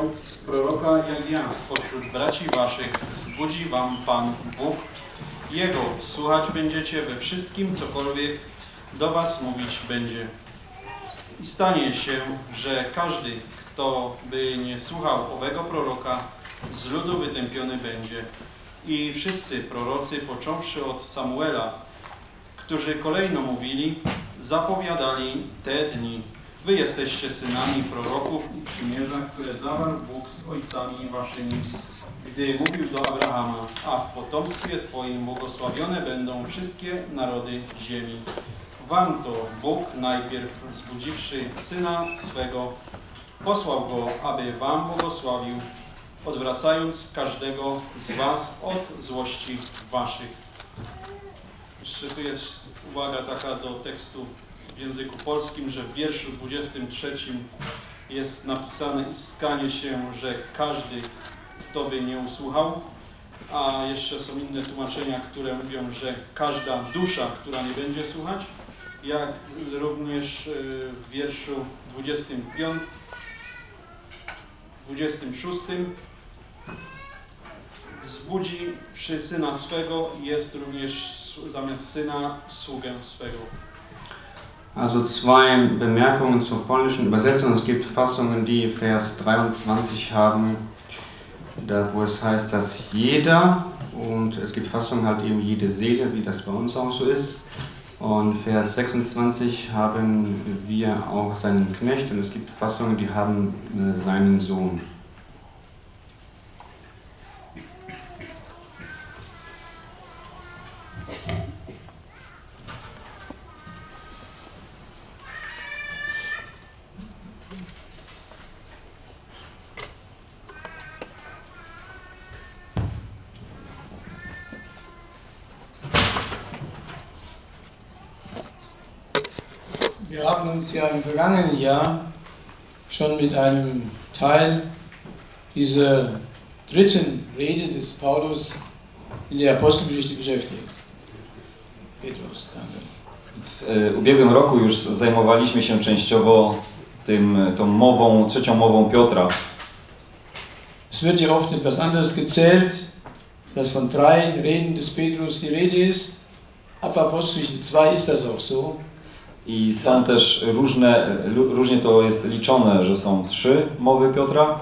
takiego proroka jak ja spośród braci waszych zbudzi wam Pan Bóg. Jego słuchać będziecie we wszystkim, cokolwiek do was mówić będzie. I stanie się, że każdy, kto by nie słuchał owego proroka, z ludu wytępiony będzie. I wszyscy prorocy, począwszy od Samuela, którzy kolejno mówili, zapowiadali te dni. Wy jesteście synami proroków i przymierza, które zawarł Bóg z ojcami waszymi, gdy mówił do Abrahama, a w potomstwie Twoim błogosławione będą wszystkie narody ziemi. Wam to Bóg najpierw zbudziwszy Syna swego, posłał Go, aby Wam błogosławił, odwracając każdego z Was od złości Waszych. Jeszcze tu jest uwaga taka do tekstu w języku polskim, że w wierszu 23 jest napisane i skanie się, że każdy, kto by nie usłuchał, a jeszcze są inne tłumaczenia, które mówią, że każda dusza, która nie będzie słuchać, jak również y, w wierszu 25, 26 zbudzi przy syna swego jest również zamiast syna sługę swego. Also zwei Bemerkungen zur polnischen Übersetzung. Es gibt Fassungen, die Vers 23 haben, da wo es heißt, dass jeder und es gibt Fassungen halt eben jede Seele, wie das bei uns auch so ist. Und Vers 26 haben wir auch seinen Knecht und es gibt Fassungen, die haben äh, seinen Sohn. Haben uns ja im vergangenen Jahr schon mit einem Teil dieser dritten Rede des Paulus in der Apostelgeschichte beschäftigt. Petrus, danke. W e, ubiegłym roku już zajmowaliśmy się częściowo tym, tą mową, trzecią mową Piotra. Es wird ja oft etwas anderes gezählt, dass von drei Reden des Petrus die Rede ist. Ab Apostelgeschichte 2 ist das auch so. I są też różne, różnie to jest liczone, że są trzy mowy Piotra,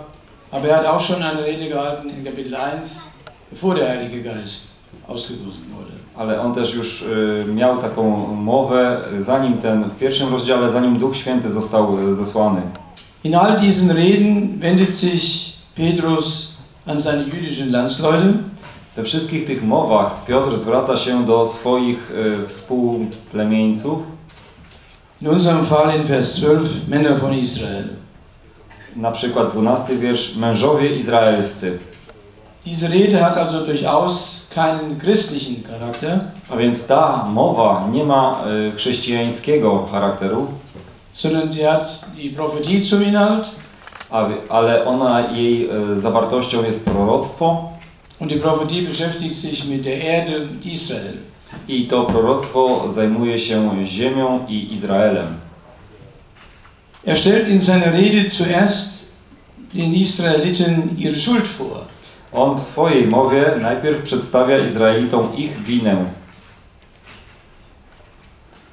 Aber er hat auch schon eine Rede gehalten in Kapitel 1, bevor der Heilige Geist ausgegossen wurde. ale on też już y, miał taką mowę, y, zanim ten, w pierwszym rozdziale, zanim Duch Święty został y, zesłany. In all diesen Reden wendet sich Petrus an seine jüdischen Landsleute We wszystkich tych mowach Piotr zwraca się do swoich współplemieńców, In unserem Fall in Vers 12 Männer von Israel. na przykład 12 wiersz, mężowie izraelscy. Diese Rede hat also durchaus keinen christlichen Charakter, A więc ta mowa nie ma y, chrześcijańskiego charakteru, sondern sie hat die Prophetie zum Inhalt a, ale ona jej y, zawartością jest proroctwo und die Prophetie beschäftigt sich mit der Erde und Israel. I to proroctwo zajmuje się ziemią i Izraelem. Er stellt in seiner Rede zuerst den Israeliten ihre Schuld vor. On w swojej mowie najpierw przedstawia Izraelitom ich winę.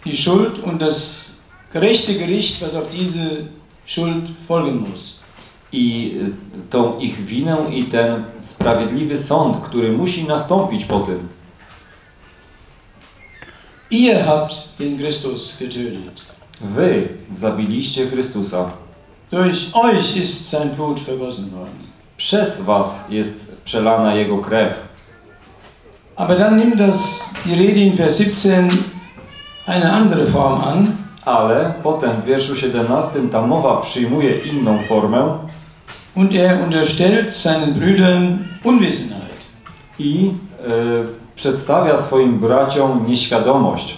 Die Schuld und das gerechte Gericht, was auf diese Schuld folgen muss. I y, tą ich winę i ten sprawiedliwy sąd, który musi nastąpić po tym. Ihr habt den Christus getötet. Wy zabiliście Chrystusa. Durch euch ist sein Blut vergossen worden. Przez was jest przelana Jego krew. Aber dann nimmt das die Rede in Vers 17 eine andere Form an. Ale potem w wierszu 17 ta mowa przyjmuje inną formę Und er unterstellt seinen Brüdern Unwissenheit. i y, przedstawia swoim braciom nieświadomość.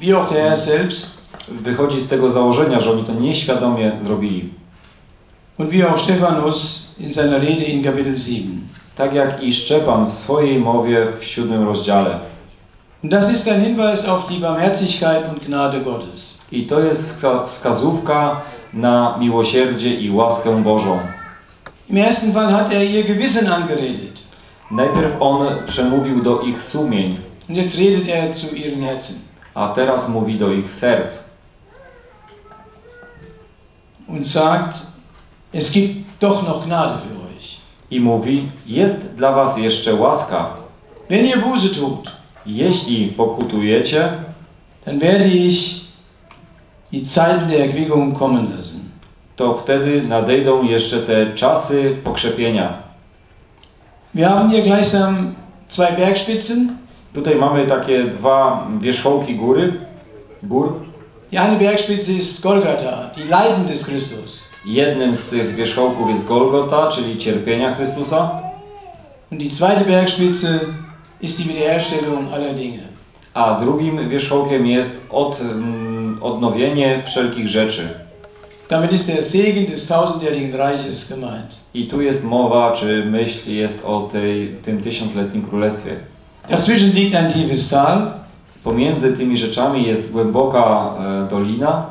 Wie auch Herr selbst Wychodzi z tego założenia, że oni to nieświadomie zrobili. und wie auch Stephanus in seiner Rede in Kapitel 7. Tak jak i Szczepan w swojej mowie w siódmym rozdziale. Das ist ein Hinweis auf die Barmherzigkeit und Gnade Gottes. I to jest wska- wskazówka na miłosierdzie i łaskę Bożą. Im ersten Fall hat er ihr Gewissen angeredet. Najpierw on przemówił do ich sumień, Und jetzt redet er zu ihren Herzen a teraz mówi do ich serc und sagt, es gibt doch noch Gnade für euch. i mówi: Jest dla was jeszcze łaska. Wenn ihr Buße tut, Jeśli pokutujecie, dann werde ich die Zeiten der Erquickung kommen lassen. to wtedy nadejdą jeszcze te czasy pokrzepienia. Wir haben hier gleichsam zwei Bergspitzen. Tutaj mamy takie dwa wierzchołki góry, gór. Die eine Bergspitze ist Golgatha, die Leiden des Christus. Jednym z tych wierzchołków jest Golgota, czyli cierpienia Chrystusa, Und die zweite Bergspitze ist die Wiederherstellung aller Dinge. a drugim wierzchołkiem jest od, mm, odnowienie wszelkich rzeczy. Damit ist der Segen des tausendjährigen Reiches gemeint. I tu jest mowa, czy myśl jest o tej, tym tysiącletnim królestwie. Dazwischen liegt ein tiefes Tal, Pomiędzy tymi rzeczami jest głęboka e, dolina,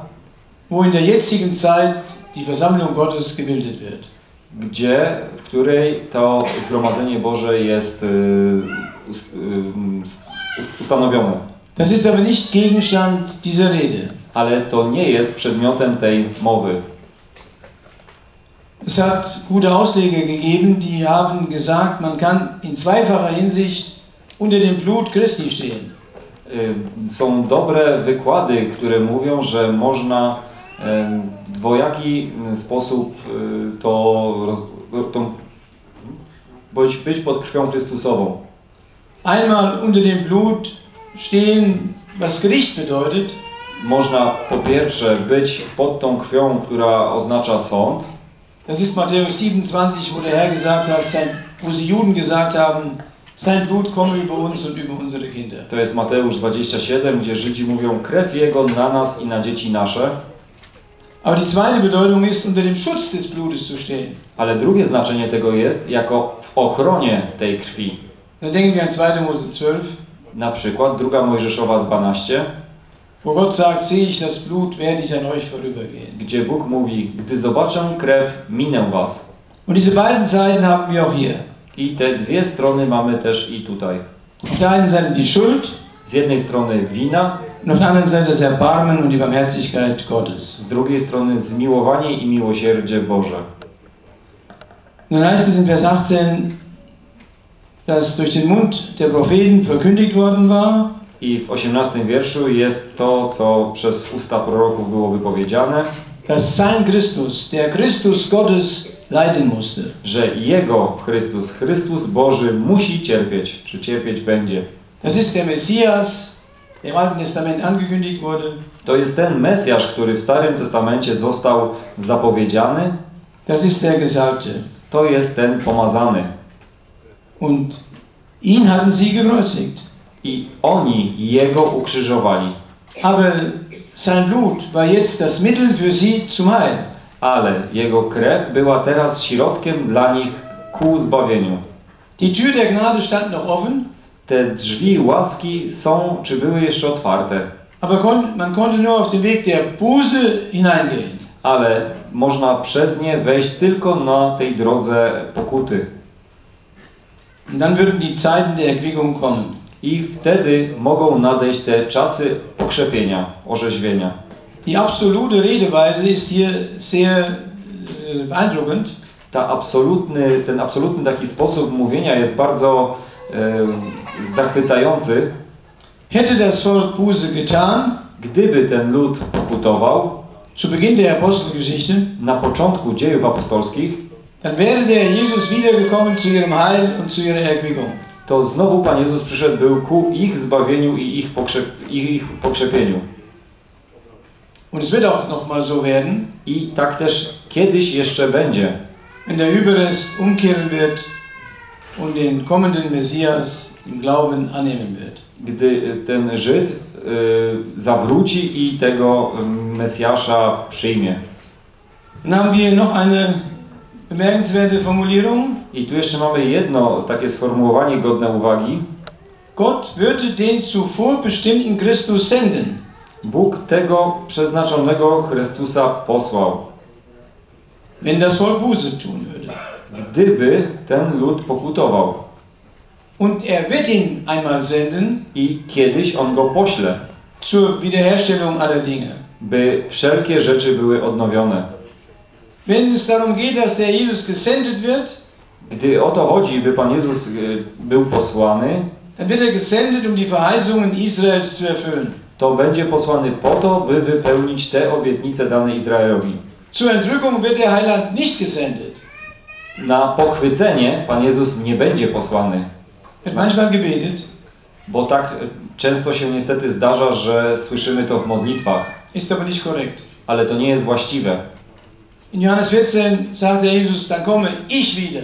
wo in der jetzigen Zeit die Versammlung Gottes gebildet wird. gdzie, w której to zgromadzenie Boże jest y, ust, ust, ustanowione. Das ist aber nicht Gegenstand dieser Rede. Ale to nie jest przedmiotem tej mowy. Es hat gute Ausleger gegeben, die haben gesagt, man kann in zweifacher Hinsicht unter dem Blut Christi stehen. Są dobre wykłady, które mówią, że można w dwojaki sposób y, to, roz, to być, być pod krwią Chrystusową. Einmal unter dem Blut stehen, was Gericht bedeutet, Można po pierwsze być pod tą krwią, która oznacza sąd. Das ist Matthäus 27, wo der Herr gesagt hat, sein, wo sie Juden gesagt haben, sein Blut komme über uns und über unsere Kinder. To jest Mateusz 27, gdzie Żydzi mówią krew Jego na nas i na dzieci nasze. Aber die zweite Bedeutung ist, unter dem Schutz des Blutes zu stehen. Ale drugie znaczenie tego jest jako w ochronie tej krwi. Da denken wir an 2. Mose 12, Na przykład druga Mojżeszowa 12, wo Gott sagt, sehe ich das Blut, werde ich an euch vorübergehen. gdzie Bóg mówi, gdy zobaczę krew, minę was. Und diese beiden Seiten haben wir auch hier. I te dwie strony mamy też i tutaj. Auf der einen Seite die Schuld Z jednej strony wina, und auf der anderen Seite das Erbarmen und die Barmherzigkeit Gottes. z drugiej strony zmiłowanie i miłosierdzie Boże. Dann heißt es in Vers 18, dass durch den Mund der Propheten verkündigt worden war, I w 18 wierszu jest to, co przez usta proroków było wypowiedziane, dass sein Christus, der Christus Gottes, leiden musste. że Jego w Chrystus, Chrystus Boży musi cierpieć, czy cierpieć będzie. Das ist der Messias, im Alten Testament angekündigt wurde. To jest ten Mesjasz, który w Starym Testamencie został zapowiedziany, Das ist der Gesalbte. to jest ten pomazany. Und ihn hatten sie gekreuzigt. I oni Jego ukrzyżowali. Aber sein Blut war jetzt das Mittel für sie zum Heil. Ale Jego krew była teraz środkiem dla nich ku zbawieniu. Die Tür der Gnade stand noch offen, Te drzwi łaski są, czy były jeszcze otwarte, aber man konnte nur auf den Weg der Buße hineingehen. ale można przez nie wejść tylko na tej drodze pokuty. Und dann würden die Zeiten der Erquickung kommen. I wtedy mogą nadejść te czasy pokrzepienia, orzeźwienia. Die absolute Redeweise ist hier sehr äh, beeindruckend. Ta absolutny, ten absolutny taki sposób mówienia jest bardzo e, zachwycający. Hätte das Volk Buße getan, Gdyby ten lud pokutował zu Beginn der Apostelgeschichte, na początku dziejów apostolskich, dann wäre der Jesus wiedergekommen zu ihrem Heil und zu ihrer Erquickung. To znowu Pan Jezus przyszedł był ku ich zbawieniu i ich, pokrzep, ich, ich pokrzepieniu. Und es wird auch nochmal so werden, I tak też kiedyś jeszcze będzie, wenn der Überrest umkehren wird und den kommenden Messias im Glauben annehmen wird. gdy ten Żyd y, zawróci i tego Mesjasza przyjmie. Dann haben wir noch eine bemerkenswerte Formulierung. I tu jeszcze mamy jedno takie sformułowanie godne uwagi. Gott würde den zuvor bestimmten Christus senden. Bóg tego przeznaczonego Chrystusa posłał, wenn das Volk Buße tun würde. gdyby ten lud pokutował. Und er wird ihn einmal senden I kiedyś on go pośle, zur Wiederherstellung aller Dinge. by wszelkie rzeczy były odnowione. Wenn es darum geht, dass der Jesus gesendet wird, Gdy o to chodzi, by Pan Jezus y, był posłany, dann wird er gesendet, um die Verheißungen Israels zu erfüllen. to będzie posłany po to, by wypełnić te obietnice dane Izraelowi. Zur Entrückung wird der Heiland nicht gesendet. Na pochwycenie Pan Jezus nie będzie posłany, Wird manchmal gebetet, bo tak y, często się niestety zdarza, że słyszymy to w modlitwach, ist aber nicht korrekt. ale to nie jest właściwe. In Johannes 14 sagt der Jesus, dann komme ich wieder.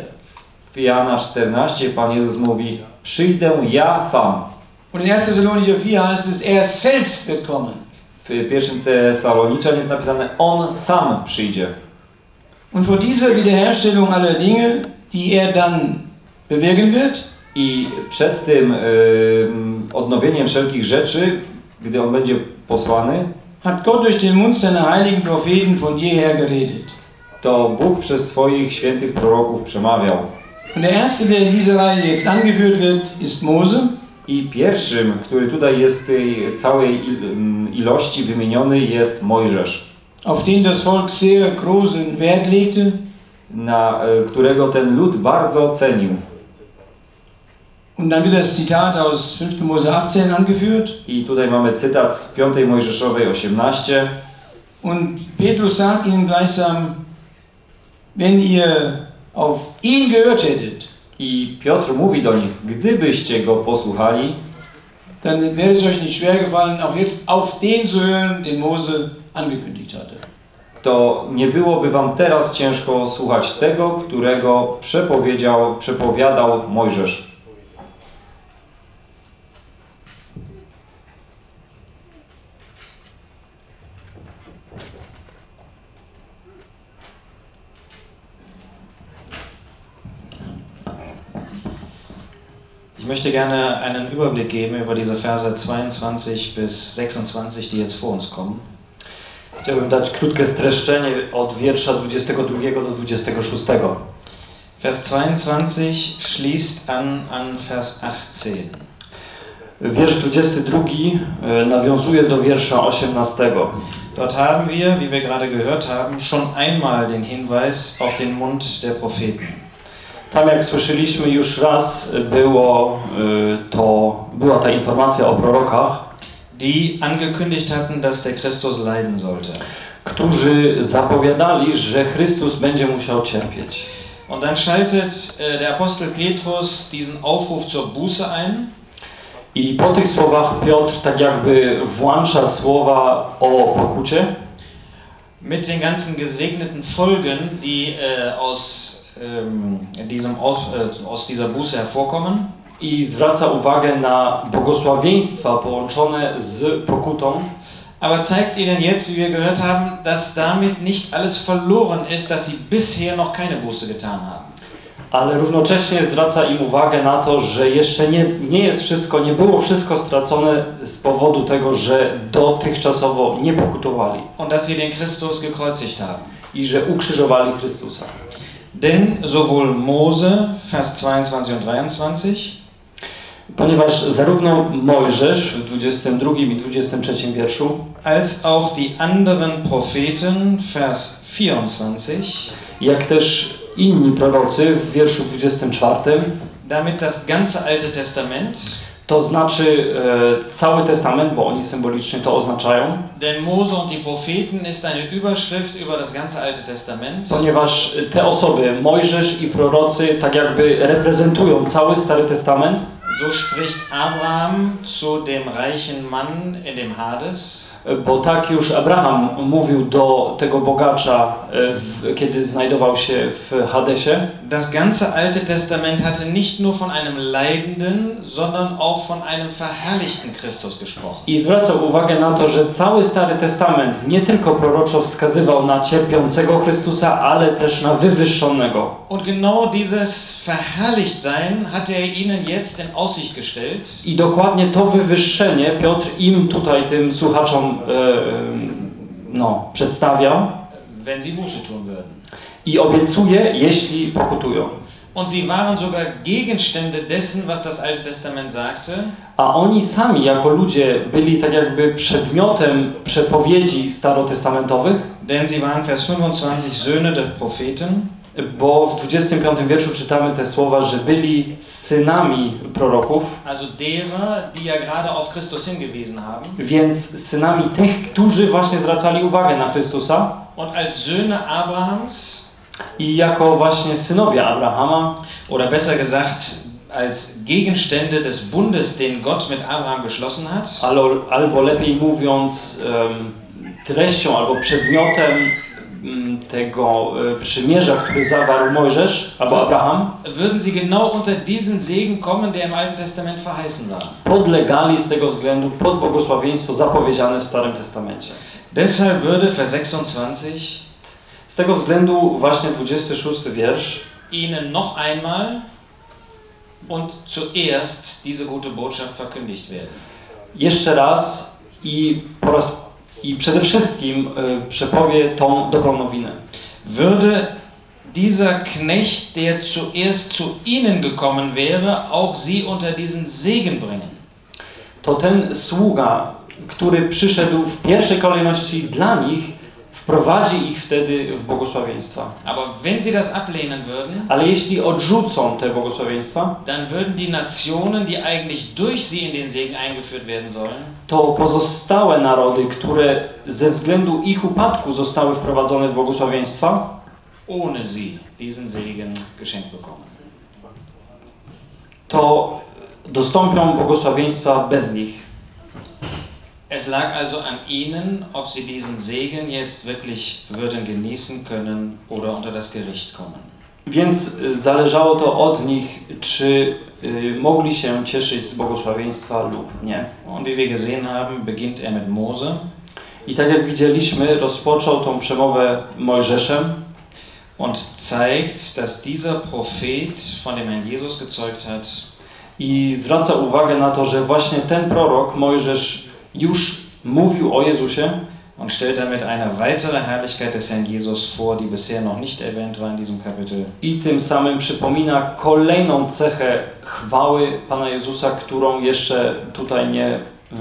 Jana 14 Pan Jezus mówi: Przyjdę ja sam. Und in 1. Thessalonicher 4 heißt es, er selbst wird kommen. W pierwszym Tesaloniczan jest napisane: On sam przyjdzie. Und vor dieser Wiederherstellung aller Dinge, die er dann bewirken wird, I przed tym y, odnowieniem wszelkich rzeczy, gdy on będzie posłany, hat Gott durch den Mund seiner heiligen Propheten von jeher geredet. to Bóg przez swoich świętych proroków przemawiał. Und der erste, der in dieser Reihe jetzt angeführt wird, ist Mose. I pierwszym, który tutaj jest tej całej mm, ilości wymieniony, jest Mojżesz, auf den das Volk sehr großen Wert legte. na y, którego ten lud bardzo cenił. Und dann wird das Zitat aus 5. Mose 18 angeführt. I tutaj mamy cytat z 5 Mojżeszowej 18. Und Petrus sagt ihnen gleichsam, wenn ihr auf ihn gehört hättet, I Piotr mówi do nich, gdybyście go posłuchali, dann wäre es euch nicht schwer gefallen, auch jetzt auf den zu hören, den Mose angekündigt hatte. to nie byłoby wam teraz ciężko słuchać tego, którego przepowiedział, przepowiadał Mojżesz. Möchte gerne einen Überblick geben über diese Verse 22 bis 26, die jetzt vor uns kommen. Chciałbym dać krótkie streszczenie od wiersza 22 do 26. Vers 22 schließt an an Vers 18. Wiersz 22 e, nawiązuje do wiersza 18. Dort haben wir, wie wir gerade gehört haben, schon einmal den Hinweis auf den Mund der Propheten. Tam jak słyszeliśmy już raz było e, to, była ta informacja o prorokach, die angekündigt hatten, dass der Christus leiden sollte. którzy zapowiadali, że Chrystus będzie musiał cierpieć. Und dann schaltet äh, der Apostel Petrus diesen Aufruf zur Buße ein I po tych słowach Piotr tak jakby włącza słowa o pokucie mit den ganzen gesegneten Folgen, die äh, aus, diesem, aus, äh, aus dieser Buße hervorkommen. i zwraca uwagę na błogosławieństwa połączone z pokutą, Aber zeigt ihnen jetzt, wie wir gehört haben, dass damit nicht alles verloren ist, dass sie bisher noch keine Buße getan haben. ale równocześnie zwraca im uwagę na to, że jeszcze nie, nie jest wszystko, nie było wszystko stracone z powodu tego, że dotychczasowo nie pokutowali Und dass sie den Christus gekreuzigt haben. i że ukrzyżowali Chrystusa. Denn sowohl Mose, Vers 22 und 23, Ponieważ zarówno Mojżesz w 22 i 23 wierszu, als auch die anderen Propheten, Vers 24, jak też inni prorocy w wierszu 24, damit das ganze Alte Testament, to znaczy e, cały testament, bo oni symbolicznie to oznaczają, denn Mose und die Propheten ist eine Überschrift über das ganze Alte Testament. ponieważ te osoby, Mojżesz i prorocy, tak jakby reprezentują cały Stary Testament, So spricht Abraham zu dem reichen Mann in dem Hades. Bo tak już Abraham mówił do tego bogacza, e, w, kiedy znajdował się w Hadesie, Das ganze Alte Testament hatte nicht nur von einem leidenden, sondern auch von einem verherrlichten Christus gesprochen. i zwracał uwagę na to, że cały Stary Testament nie tylko proroczo wskazywał na cierpiącego Chrystusa, ale też na wywyższonego. Und genau dieses Verherrlichtsein hat er ihnen jetzt in Aussicht gestellt. I dokładnie to wywyższenie Piotr im tutaj, tym słuchaczom, e, e, no, przedstawiał. i obiecuje, jeśli pokutują. Und sie waren sogar Gegenstände dessen, was das Alte Testament sagte. A oni sami jako ludzie byli tak jakby przedmiotem przepowiedzi starotestamentowych, Denn sie waren, Vers 25, Söhne der Propheten. Bo w 25 wierszu czytamy te słowa, że byli synami proroków, Also derer, die ja gerade auf Christus hingewiesen haben. więc synami tych, którzy właśnie zwracali uwagę na Chrystusa. Und als Söhne Abrahams, i jako właśnie synowie Abrahama, oder besser gesagt, als Gegenstände des Bundes, den Gott mit Abraham geschlossen hat, albo, albo lepiej mówiąc em, treścią albo przedmiotem tego e, przymierza, który zawarł Mojżesz albo Abraham, würden sie genau unter diesen Segen kommen, der im Alten Testament verheißen war. podlegali z tego względu pod błogosławieństwo zapowiedziane w Starym Testamencie. Deshalb würde Vers 26 Z tego względu właśnie 26 wiersz ihnen noch einmal und zuerst diese gute Botschaft verkündigt werden. jeszcze raz i po raz i przede wszystkim e, przepowie tą dobrą nowinę. Würde dieser Knecht, der zuerst zu ihnen gekommen wäre, auch sie unter diesen Segen bringen. To ten sługa, który przyszedł w pierwszej kolejności dla nich, wprowadzi ich wtedy w błogosławieństwa. Aber wenn sie das ablehnen würden, Ale jeśli odrzucą te błogosławieństwa, dann würden die Nationen, die eigentlich durch sie in den Segen eingeführt werden sollen, to pozostałe narody, które ze względu ich upadku zostały wprowadzone w błogosławieństwa, ohne sie diesen Segen geschenkt bekommen. to dostąpią błogosławieństwa bez nich. Es lag also an ihnen, ob sie diesen Segen jetzt wirklich würden genießen können oder unter das Gericht kommen. Więc y, zależało to od nich, czy y, mogli się cieszyć z błogosławieństwa lub nie. Und wie wir gesehen haben, beginnt er mit Mose. I tak jak widzieliśmy, rozpoczął tą przemowę Mojżeszem und zeigt, dass dieser Prophet von dem Herrn Jesus gezeugt hat i zwraca uwagę na to, że właśnie ten prorok Mojżesz już mówił o Jezusie und stellt damit eine weitere Herrlichkeit des Herrn Jesus vor, die bisher noch nicht erwähnt war in diesem Kapitel. i tym samym przypomina kolejną cechę chwały Pana Jezusa, którą jeszcze tutaj nie y,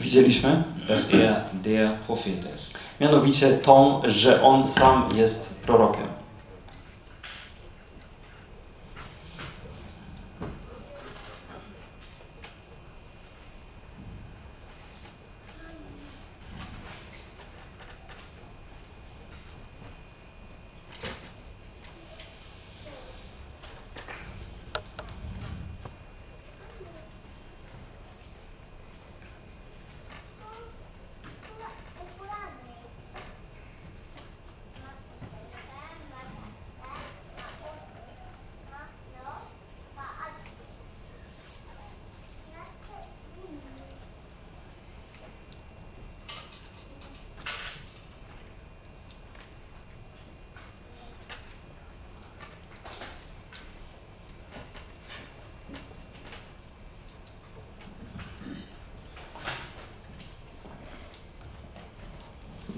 widzieliśmy. dass er der Prophet ist. Mianowicie tą, że On sam jest prorokiem.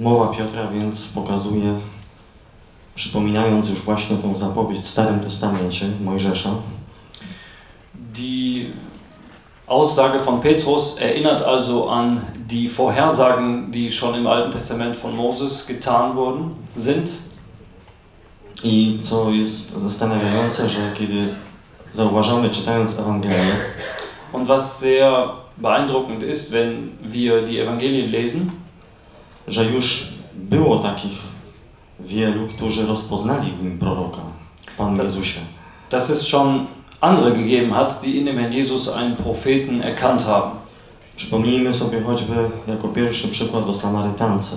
Mowa Piotra więc pokazuje, przypominając już właśnie tą zapowiedź w Starym Testamencie Mojżesza, Die Aussage von Petrus erinnert also an die Vorhersagen, die schon im Alten Testament von Moses getan wurden, sind. I co jest zastanawiające, że kiedy zauważamy, czytając Ewangelię, Und was sehr beeindruckend ist, wenn wir die Evangelien lesen, że już było takich wielu, którzy rozpoznali w nim proroka, w Panu Jezusie. dass es schon andere gegeben hat, die in dem Herrn Jesus einen Propheten erkannt haben. Przypomnijmy sobie choćby jako pierwszy przykład o Samarytance,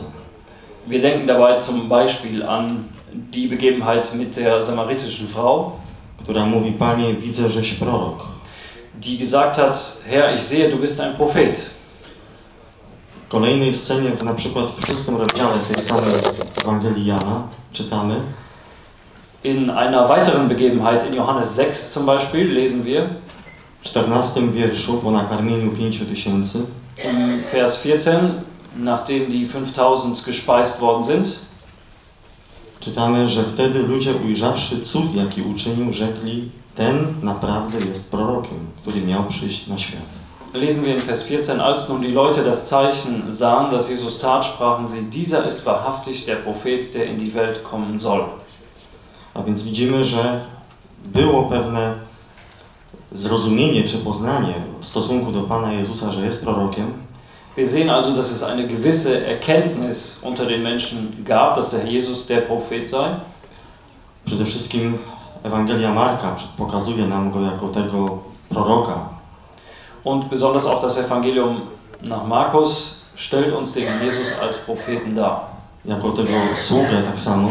Wir denken dabei zum Beispiel an die Begebenheit mit der samaritischen Frau, która mówi, Panie, widzę, żeś prorok. die gesagt hat, Herr, ich sehe, du bist ein Prophet. W kolejnej scenie, na przykład w szóstym rozdziale tej samej Ewangelii Jana, czytamy, In einer weiteren Begebenheit in Johannes 6 zum Beispiel lesen wir w 14 wierszu po nakarmieniu pięciu tysięcy, im Vers 14, nachdem die 5000 gespeist worden sind, czytamy, że wtedy ludzie ujrzawszy cud, jaki uczynił, rzekli, ten naprawdę jest prorokiem, który miał przyjść na świat. Lesen wir in Vers 14, als nun die Leute das Zeichen sahen, das Jesus tat, sprachen sie, dieser ist wahrhaftig der Prophet, der in die Welt kommen soll. A więc widzimy, że było pewne zrozumienie czy poznanie w stosunku do Pana Jezusa, że jest prorokiem. Wir sehen also, dass es eine gewisse Erkenntnis unter den Menschen gab, dass der Jesus der Prophet sei. Przede wszystkim Ewangelia Marka pokazuje nam go jako tego proroka. Und besonders auch das Evangelium nach Markus stellt uns den Jesus als Propheten dar. Jako tego sługę tak samo.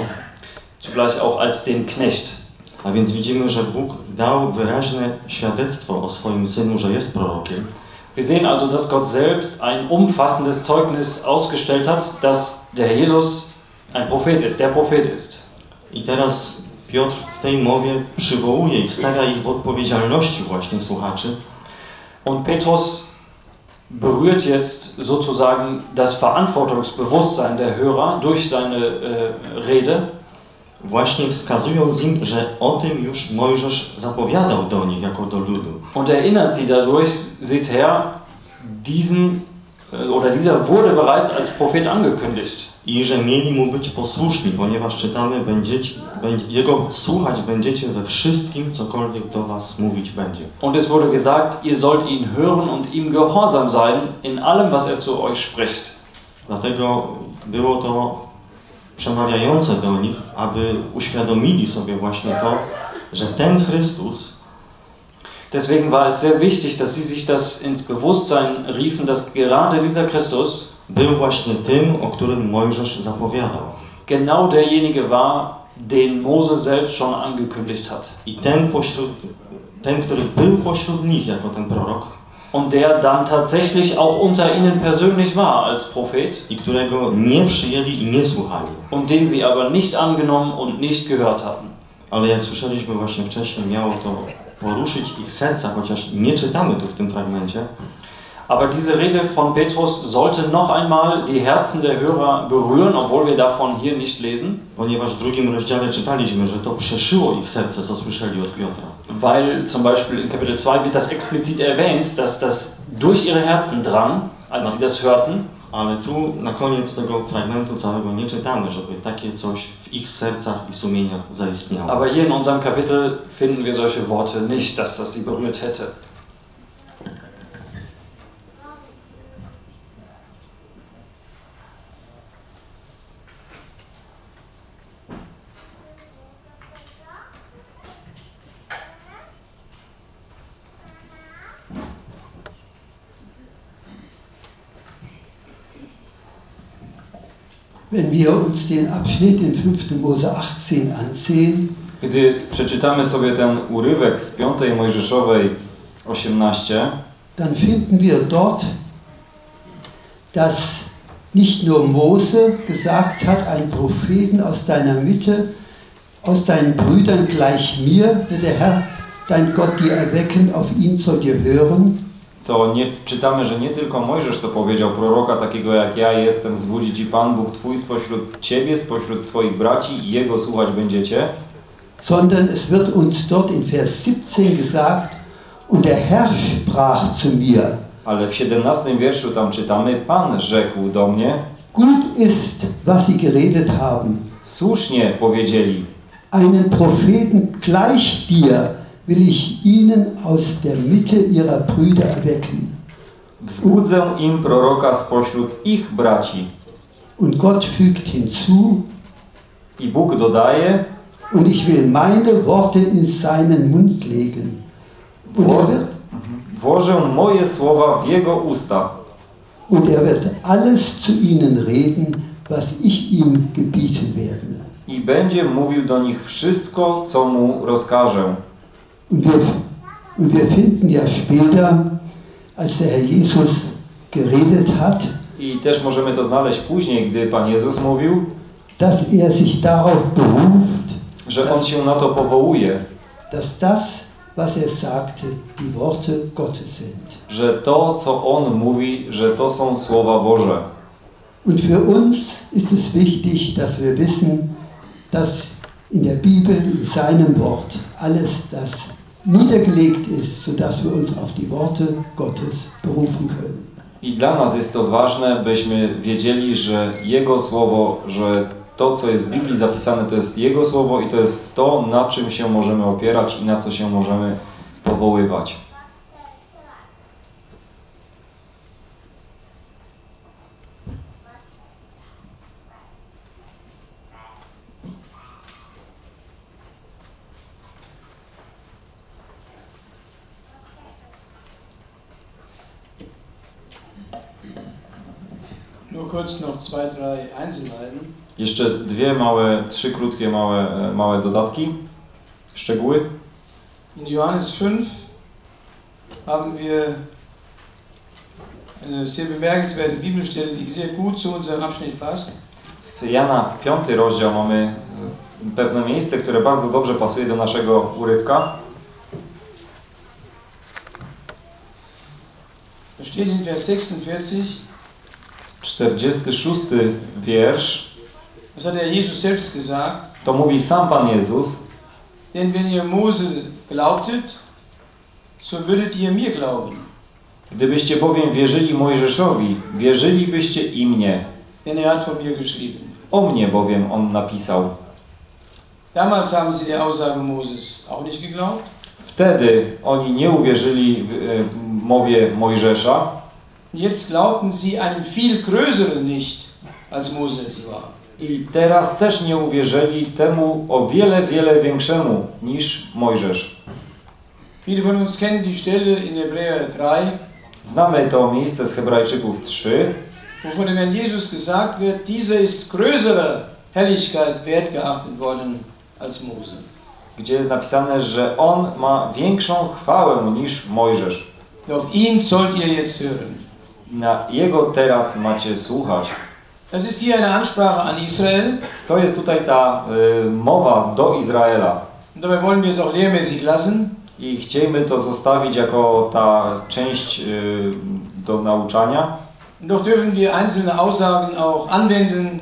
Zugleich auch als den Knecht. A więc widzimy, że Bóg dał wyraźne świadectwo o swoim Synu, że jest prorokiem. Wir sehen also, dass Gott selbst ein umfassendes Zeugnis ausgestellt hat, dass der Jesus ein Prophet ist, der Prophet ist. I teraz Piotr w tej mowie przywołuje ich, stawia ich w odpowiedzialności właśnie słuchaczy. Und Petrus berührt jetzt sozusagen das Verantwortungsbewusstsein der Hörer durch seine äh, Rede. Właśnie wskazując im, że o tym już Mojżesz zapowiadał do nich jako do ludu. Und erinnert sie dadurch, seht her, diesen äh, oder dieser wurde bereits als Prophet angekündigt. I że mieli mu być posłuszni, ponieważ czytamy, będziecie, będzie, jego słuchać będziecie we wszystkim, cokolwiek do was mówić będzie. Und es wurde gesagt, ihr sollt ihn hören und ihm gehorsam sein in allem, was er zu euch spricht. Dlatego było to przemawiające do nich, aby uświadomili sobie właśnie to, że ten Chrystus Deswegen war es sehr wichtig, dass sie sich das ins Bewusstsein riefen, dass gerade dieser Christus był właśnie tym, o którym Mojżesz zapowiadał. genau derjenige war, den Mose selbst schon angekündigt hat. I ten, pośród, ten, który był pośród nich jako ten prorok Und der dann tatsächlich auch unter ihnen persönlich war als Prophet i którego nie przyjęli i nie słuchali. und den sie aber nicht angenommen und nicht gehört hatten. Ale jak słyszeliśmy właśnie wcześniej, miało to poruszyć ich serca, chociaż nie czytamy tu w tym fragmencie, Aber diese Rede von Petrus sollte noch einmal die Herzen der Hörer berühren, obwohl wir davon hier nicht lesen, ponieważ w drugim rozdziale czytaliśmy, że to przeszyło ich serce, co słyszeli od Piotra. weil zum Beispiel in Kapitel 2 wird das explizit erwähnt, dass das durch ihre Herzen drang, als sie das hörten. Ale tu na koniec tego fragmentu całego nie czytamy, żeby takie coś w ich sercach i sumieniach zaistniało. Aber hier in unserem Kapitel finden wir solche Worte nicht, dass das sie berührt hätte. Wenn wir uns den Abschnitt in 5. Mose 18 ansehen, Gdy przeczytamy sobie ten urywek z 5 Mojżeszowej 18, dann finden wir dort, dass nicht nur Mose gesagt hat, einen Propheten aus deiner Mitte, aus deinen Brüdern gleich mir, wird der Herr, dein Gott, dir erwecken, auf ihn sollt ihr hören, to nie, czytamy, że nie tylko Mojżesz to powiedział, proroka takiego jak ja jestem, wzbudzi Ci Pan Bóg Twój spośród Ciebie, spośród Twoich braci i Jego słuchać będziecie, sondern es wird uns dort in Vers 17 gesagt, und der Herr sprach zu mir, ale w 17 wierszu tam czytamy, Pan rzekł do mnie, gut ist, was sie geredet haben, słusznie powiedzieli, Einen Propheten gleich dir will ich ihnen aus der Mitte ihrer Brüder erwecken. wzbudzę im proroka spośród ich braci. Und Gott fügt hinzu, I Bóg dodaje, und ich will meine Worte in seinen Mund legen. Und er wird, włożę moje słowa w jego usta und er wird alles zu ihnen reden, was ich ihm gebieten werde. i będzie mówił do nich wszystko, co mu rozkażę. Und wir, und wir finden ja später, als der Herr Jesus geredet hat, I też możemy to znaleźć później, gdy Pan Jezus mówił, dass er sich darauf beruft, że On się na to powołuje, dass das, was er sagte, die Worte Gottes sind. że to, co On mówi, że to są słowa Boże. Und für uns ist es wichtig, dass wir wissen, dass in der Bibel, in seinem Wort, alles das niedergelegt ist, sodass wir uns auf die Worte Gottes berufen können. I dla nas jest to ważne, byśmy wiedzieli, że Jego Słowo, że to, co jest w Biblii zapisane, to jest Jego Słowo i to jest to, na czym się możemy opierać i na co się możemy powoływać. Nur kurz noch zwei, drei Einzelheiten. Jeszcze dwie małe, trzy krótkie małe, e, małe dodatki, szczegóły. In Johannes 5 haben wir eine sehr bemerkenswerte Bibelstelle, die sehr gut zu unserem Abschnitt passt. W Jana 5 rozdział mamy e, pewne miejsce, które bardzo dobrze pasuje do naszego urywka. Da steht in Vers 46, 46 wiersz, das hat Jesus selbst gesagt, to mówi sam Pan Jezus, denn wenn ihr Mose glaubtet, so würdet ihr mir glauben, Gdybyście bowiem wierzyli Mojżeszowi, wierzylibyście i mnie. denn er hat von mir geschrieben. O mnie bowiem on napisał. Damals haben sie der Aussage Moses auch nicht geglaubt. Wtedy oni nie uwierzyli e, mowie Mojżesza, Jetzt glaubten sie einem viel größeren nicht, als Mose es war. i teraz też nie uwierzyli temu o wiele, wiele większemu niż Mojżesz. Viele von uns kennen die Stelle in Hebräer 3, Znamy to miejsce z Hebrajczyków 3, wo von dem Herrn Jesus gesagt wird, dieser ist größere Herrlichkeit wert geachtet worden als Mose. gdzie jest napisane, że on ma większą chwałę niż Mojżesz. Auf ihn sollt ihr jetzt hören. Na jego teraz macie słuchać. Das ist hier eine Ansprache an Israel. To jest tutaj ta y, mowa do Izraela. Dabei wollen wir es auch lehrmäßig lassen. I chcielibyśmy to zostawić jako ta część y, do nauczania, doch dürfen wir einzelne Aussagen auch anwenden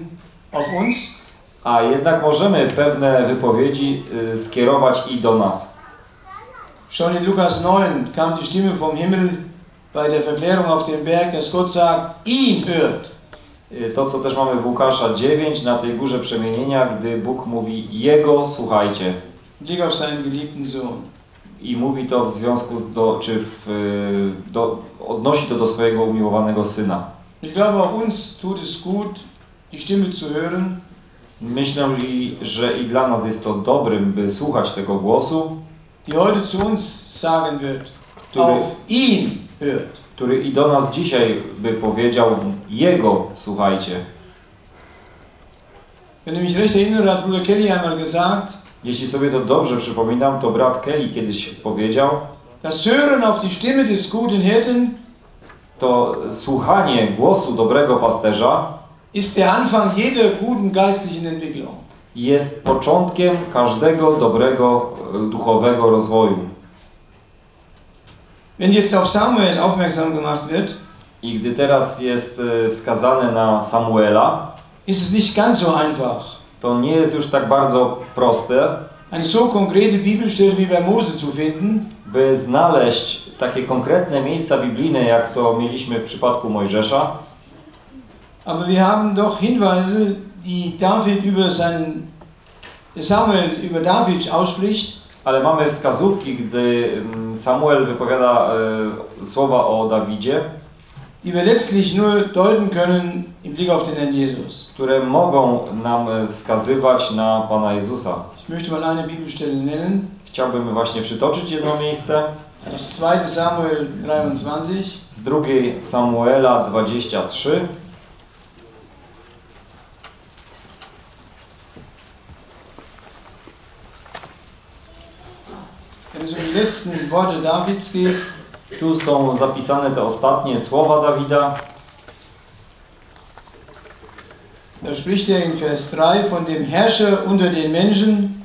auf uns. a jednak możemy pewne wypowiedzi y, skierować i do nas. Schon in Lukas 9 kam die Stimme vom Himmel bei der Verklärung auf dem Berg, dass Gott sagt, ihn hört. Y, To, co też mamy w Łukasza 9, na tej górze przemienienia, gdy Bóg mówi Jego słuchajcie. Blick auf seinen geliebten Sohn. I mówi to w związku do, czy w, do, odnosi to do swojego umiłowanego Syna. Ich glaube, auch uns tut es gut, die Stimme zu hören, Myślę, że i dla nas jest to dobrym, by słuchać tego głosu, die heute zu uns sagen wird, który, auf ihn hört. Który i do nas dzisiaj by powiedział Jego słuchajcie. Jeśli sobie to dobrze przypominam, to brat Kelly kiedyś powiedział, das Hören auf die Stimme des guten Hirten to słuchanie głosu dobrego pasterza ist der Anfang jeder guten geistlichen Entwicklung. jest początkiem każdego dobrego e, duchowego rozwoju. Wenn jetzt auf Samuel aufmerksam gemacht wird, I gdy teraz jest e, wskazane na Samuela, ist es nicht ganz so einfach, to nie jest już tak bardzo proste, eine so konkrete Bibelstelle wie bei Mose zu finden, by znaleźć takie konkretne miejsca biblijne, jak to mieliśmy w przypadku Mojżesza, aber wir haben doch Hinweise, die David über seinen Samuel über David ausspricht, ale mamy wskazówki, gdy mm, Samuel wypowiada e, słowa o Dawidzie, die wir letztlich nur deuten können im Blick auf den Herrn Jesus. które mogą nam e, wskazywać na Pana Jezusa. Ich möchte mal eine Bibelstelle nennen, Chciałbym właśnie przytoczyć jedno miejsce das 2. Samuel 23. z drugiej Samuela 23. letzten Worte Davids geht, Tu są zapisane te ostatnie słowa Dawida. da spricht er in Vers 3 von dem Herrscher unter den Menschen,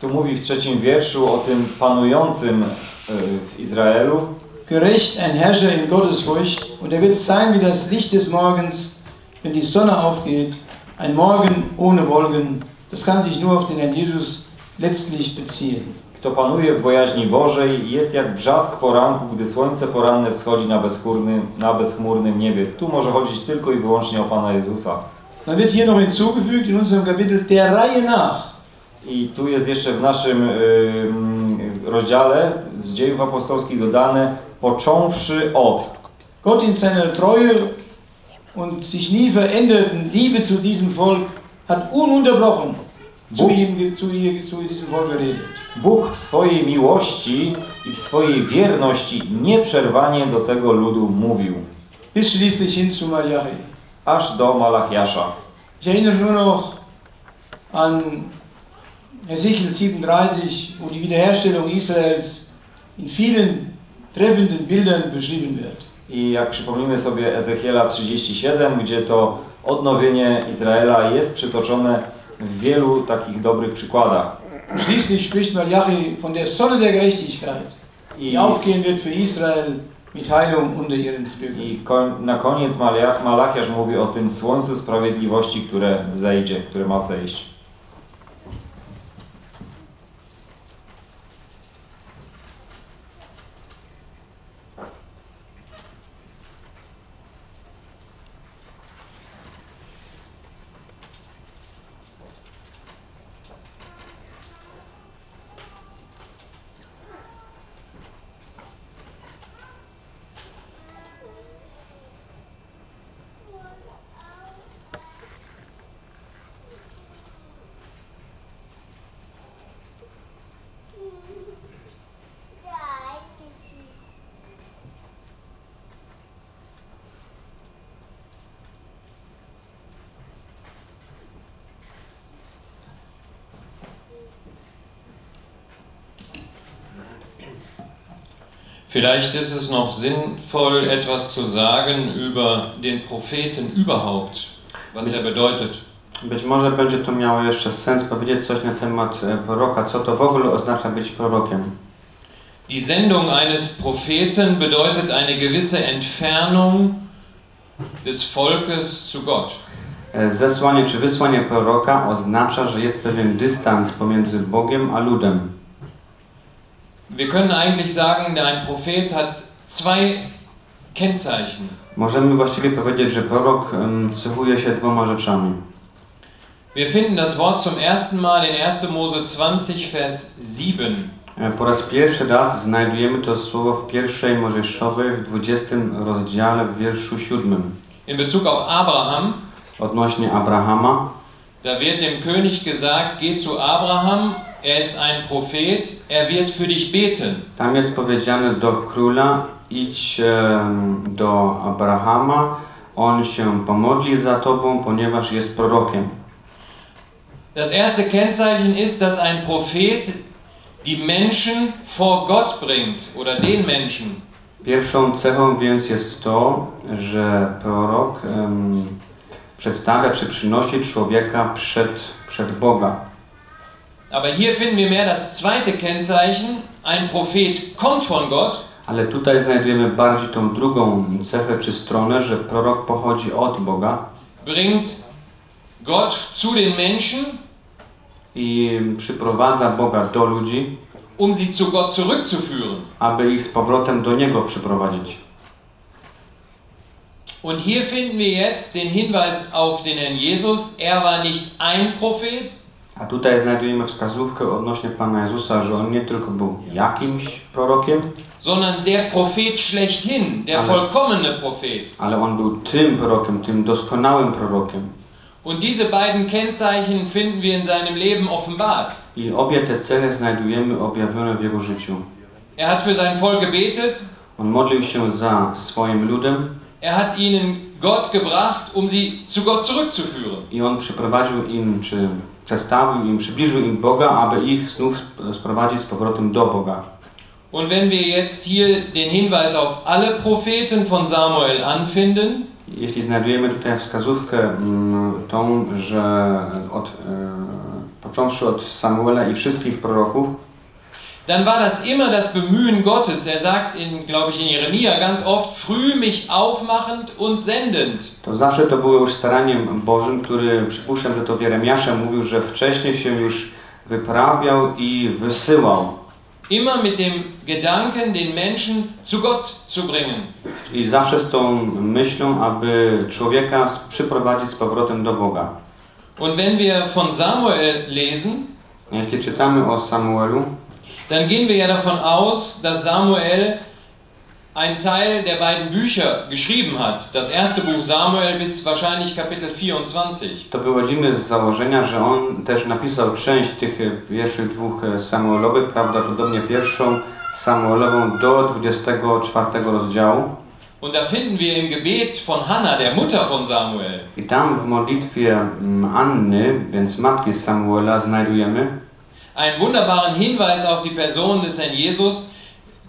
Tu mówi w trzecim wierszu o tym panującym e, w Izraelu, gerecht ein Herrscher in Gottesfurcht, und er wird sein wie das Licht des Morgens, wenn die Sonne aufgeht, ein Morgen ohne Wolken Das kann sich nur auf den Herrn Jesus letztlich beziehen. Kto panuje w bojaźni Bożej, jest jak brzask poranku, gdy słońce poranne wschodzi na bezchmurnym, na bezchmurnym niebie. Tu może chodzić tylko i wyłącznie o Pana Jezusa. Dann wird hier noch hinzugefügt in unserem Kapitel der Reihe nach. I tu jest jeszcze w naszym ym, rozdziale z dziejów apostolskich dodane, począwszy od. Gott in seiner Treue und sich nie verändernden Liebe zu diesem Volk hat ununterbrochen zu, Bóg, ihm, zu, ihr- zu diesem Volk geredet. Bóg w swojej miłości i w swojej wierności nieprzerwanie do tego ludu mówił, Bis schließlich hin zu Malachi. aż do Malachiasza. Ich erinnere nur noch an Ezekiel 37, wo die Wiederherstellung Israels in vielen treffenden Bildern beschrieben wird. I jak przypomnimy sobie Ezechiela 37, gdzie to odnowienie Izraela jest przytoczone w wielu takich dobrych przykładach. Schließlich spricht Malachi von der Sonne der Gerechtigkeit, die aufgehen wird für Israel mit Heilung unter ihren Flügeln. i na koniec Malachiasz mówi o tym słońcu sprawiedliwości, które wzejdzie, które ma wzejść. Vielleicht ist es noch sinnvoll, etwas zu sagen über den Propheten überhaupt, was er bedeutet. Być może będzie to miało jeszcze sens powiedzieć coś na temat e, proroka, co to w ogóle oznacza być prorokiem. Die Sendung eines Propheten bedeutet eine gewisse Entfernung des Volkes zu Gott. E, Zesłanie czy wysłanie proroka oznacza, że jest pewien dystans pomiędzy Bogiem a ludem. Wir können eigentlich sagen, ein Prophet hat zwei Kennzeichen. Możemy właściwie powiedzieć, że prorok em, cechuje się dwoma rzeczami. Wir finden das Wort zum ersten Mal in 1. Mose 20, Vers 7. E, Po raz pierwszy raz znajdujemy to słowo w pierwszej Mojżeszowej w 20 rozdziale w wierszu 7 In Bezug auf Abraham, odnośnie Abrahama. da wird dem König gesagt, geh zu Abraham, er ist ein Prophet, er wird für dich beten. Tam jest powiedziane do króla, idź do Abrahama, on się pomodli za tobą, ponieważ jest prorokiem. Das erste Kennzeichen ist, dass ein Prophet die Menschen vor Gott bringt oder den Menschen. Pierwszą cechą więc jest to, że prorok em, przedstawia czy przynosi człowieka przed, przed Boga. Aber hier finden wir mehr das zweite Kennzeichen. Ein Prophet kommt von Gott Ale tutaj znajdujemy bardziej tą drugą cechę czy stronę, że prorok pochodzi od Boga bringt Gott zu den Menschen, i przyprowadza Boga do ludzi, um sie zu Gott zurückzuführen. aby ich z powrotem do Niego przyprowadzić. Und hier finden wir jetzt den Hinweis auf den Herrn Jesus. Er war nicht ein Prophet, A tutaj znajdujemy wskazówkę odnośnie Pana Jezusa, że On nie tylko był jakimś prorokiem, sondern der Prophet schlechthin, der Ale- vollkommene Prophet. ale On był tym prorokiem, tym doskonałym prorokiem. Und diese beiden Kennzeichen finden wir in seinem Leben offenbart. I obie te cechy znajdujemy objawione w Jego życiu. Er hat für sein Volk gebetet, On modlił się za swoim ludem er hat ihnen Gott gebracht, um sie zu Gott zurückzuführen. i On przyprowadził im, czy przedstawił im, przybliżył im Boga, aby ich znów sp- sprowadzić z powrotem do Boga. Und wenn wir jetzt hier den Hinweis auf alle Propheten von Samuel anfinden, Jeśli znajdujemy tutaj wskazówkę mm, tą, że od, e, począwszy od Samuela i wszystkich proroków, dann war das immer das Bemühen Gottes. Er sagt, in, glaube ich, in Jeremia ganz oft, früh mich aufmachend und sendend. To zawsze to było już staraniem Bożym, który przypuszczam, że to w Jeremiasza mówił, że wcześniej się już wyprawiał i wysyłał. Immer mit dem Gedanken, den Menschen zu Gott zu bringen. I zawsze z tą myślą, aby człowieka przyprowadzić z powrotem do Boga. Und wenn wir von Samuel lesen, Jeśli czytamy o Samuelu, dann gehen wir ja davon aus, dass Samuel einen Teil der beiden Bücher geschrieben hat. Das erste Buch Samuel bis wahrscheinlich Kapitel 24. to wychodzimy z założenia, że on też napisał część tych pierwszych dwóch Samuelowych, prawdopodobnie pierwszą Samuelową do 24 rozdziału. Und da finden wir im Gebet von Hannah, der Mutter von Samuel, I tam w modlitwie Anny, więc matki Samuela, znajdujemy einen wunderbaren Hinweis auf die Person des Herrn Jesus.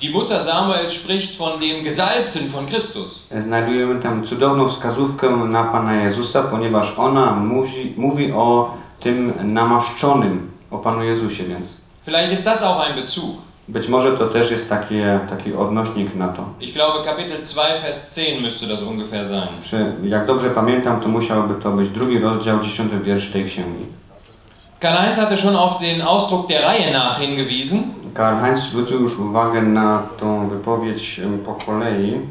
Die Mutter Samuel spricht von dem Gesalbten von Christus. Znajdujemy tam cudowną wskazówkę na Pana Jezusa, ponieważ ona mówi, mówi o tym namaszczonym, o Panu Jezusie, więc Vielleicht ist das auch ein Bezug. być może to też jest takie, taki odnośnik na to. Ich glaube, Kapitel 2, Vers 10 müsste das ungefähr sein. Jak dobrze pamiętam, to musiałby to być drugi rozdział, dziesiąty wiersz tej księgi. Karl-Heinz hatte schon auf den Ausdruck der Reihe nach hingewiesen. Karl-Heinz zwrócił już uwagę na tą wypowiedź po kolei.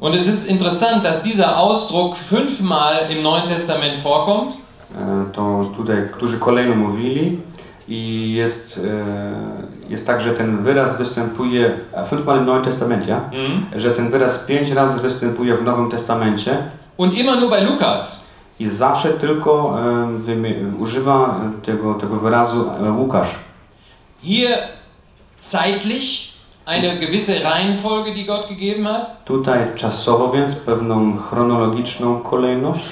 Und es ist interessant, dass dieser Ausdruck fünfmal im Neuen Testament vorkommt. E, To tutaj, którzy kolejno mówili i jest, e, jest tak, że ten wyraz występuje a fünfmal im Neuen Testament, ja? Że ten wyraz pięć razy występuje w Nowym Testamencie Und immer nur bei Lukas. I zawsze tylko używa tego, tego wyrazu e, Łukasz. Hier zeitlich eine gewisse Reihenfolge, die Gott gegeben hat. Tutaj czasowo więc pewną chronologiczną kolejność.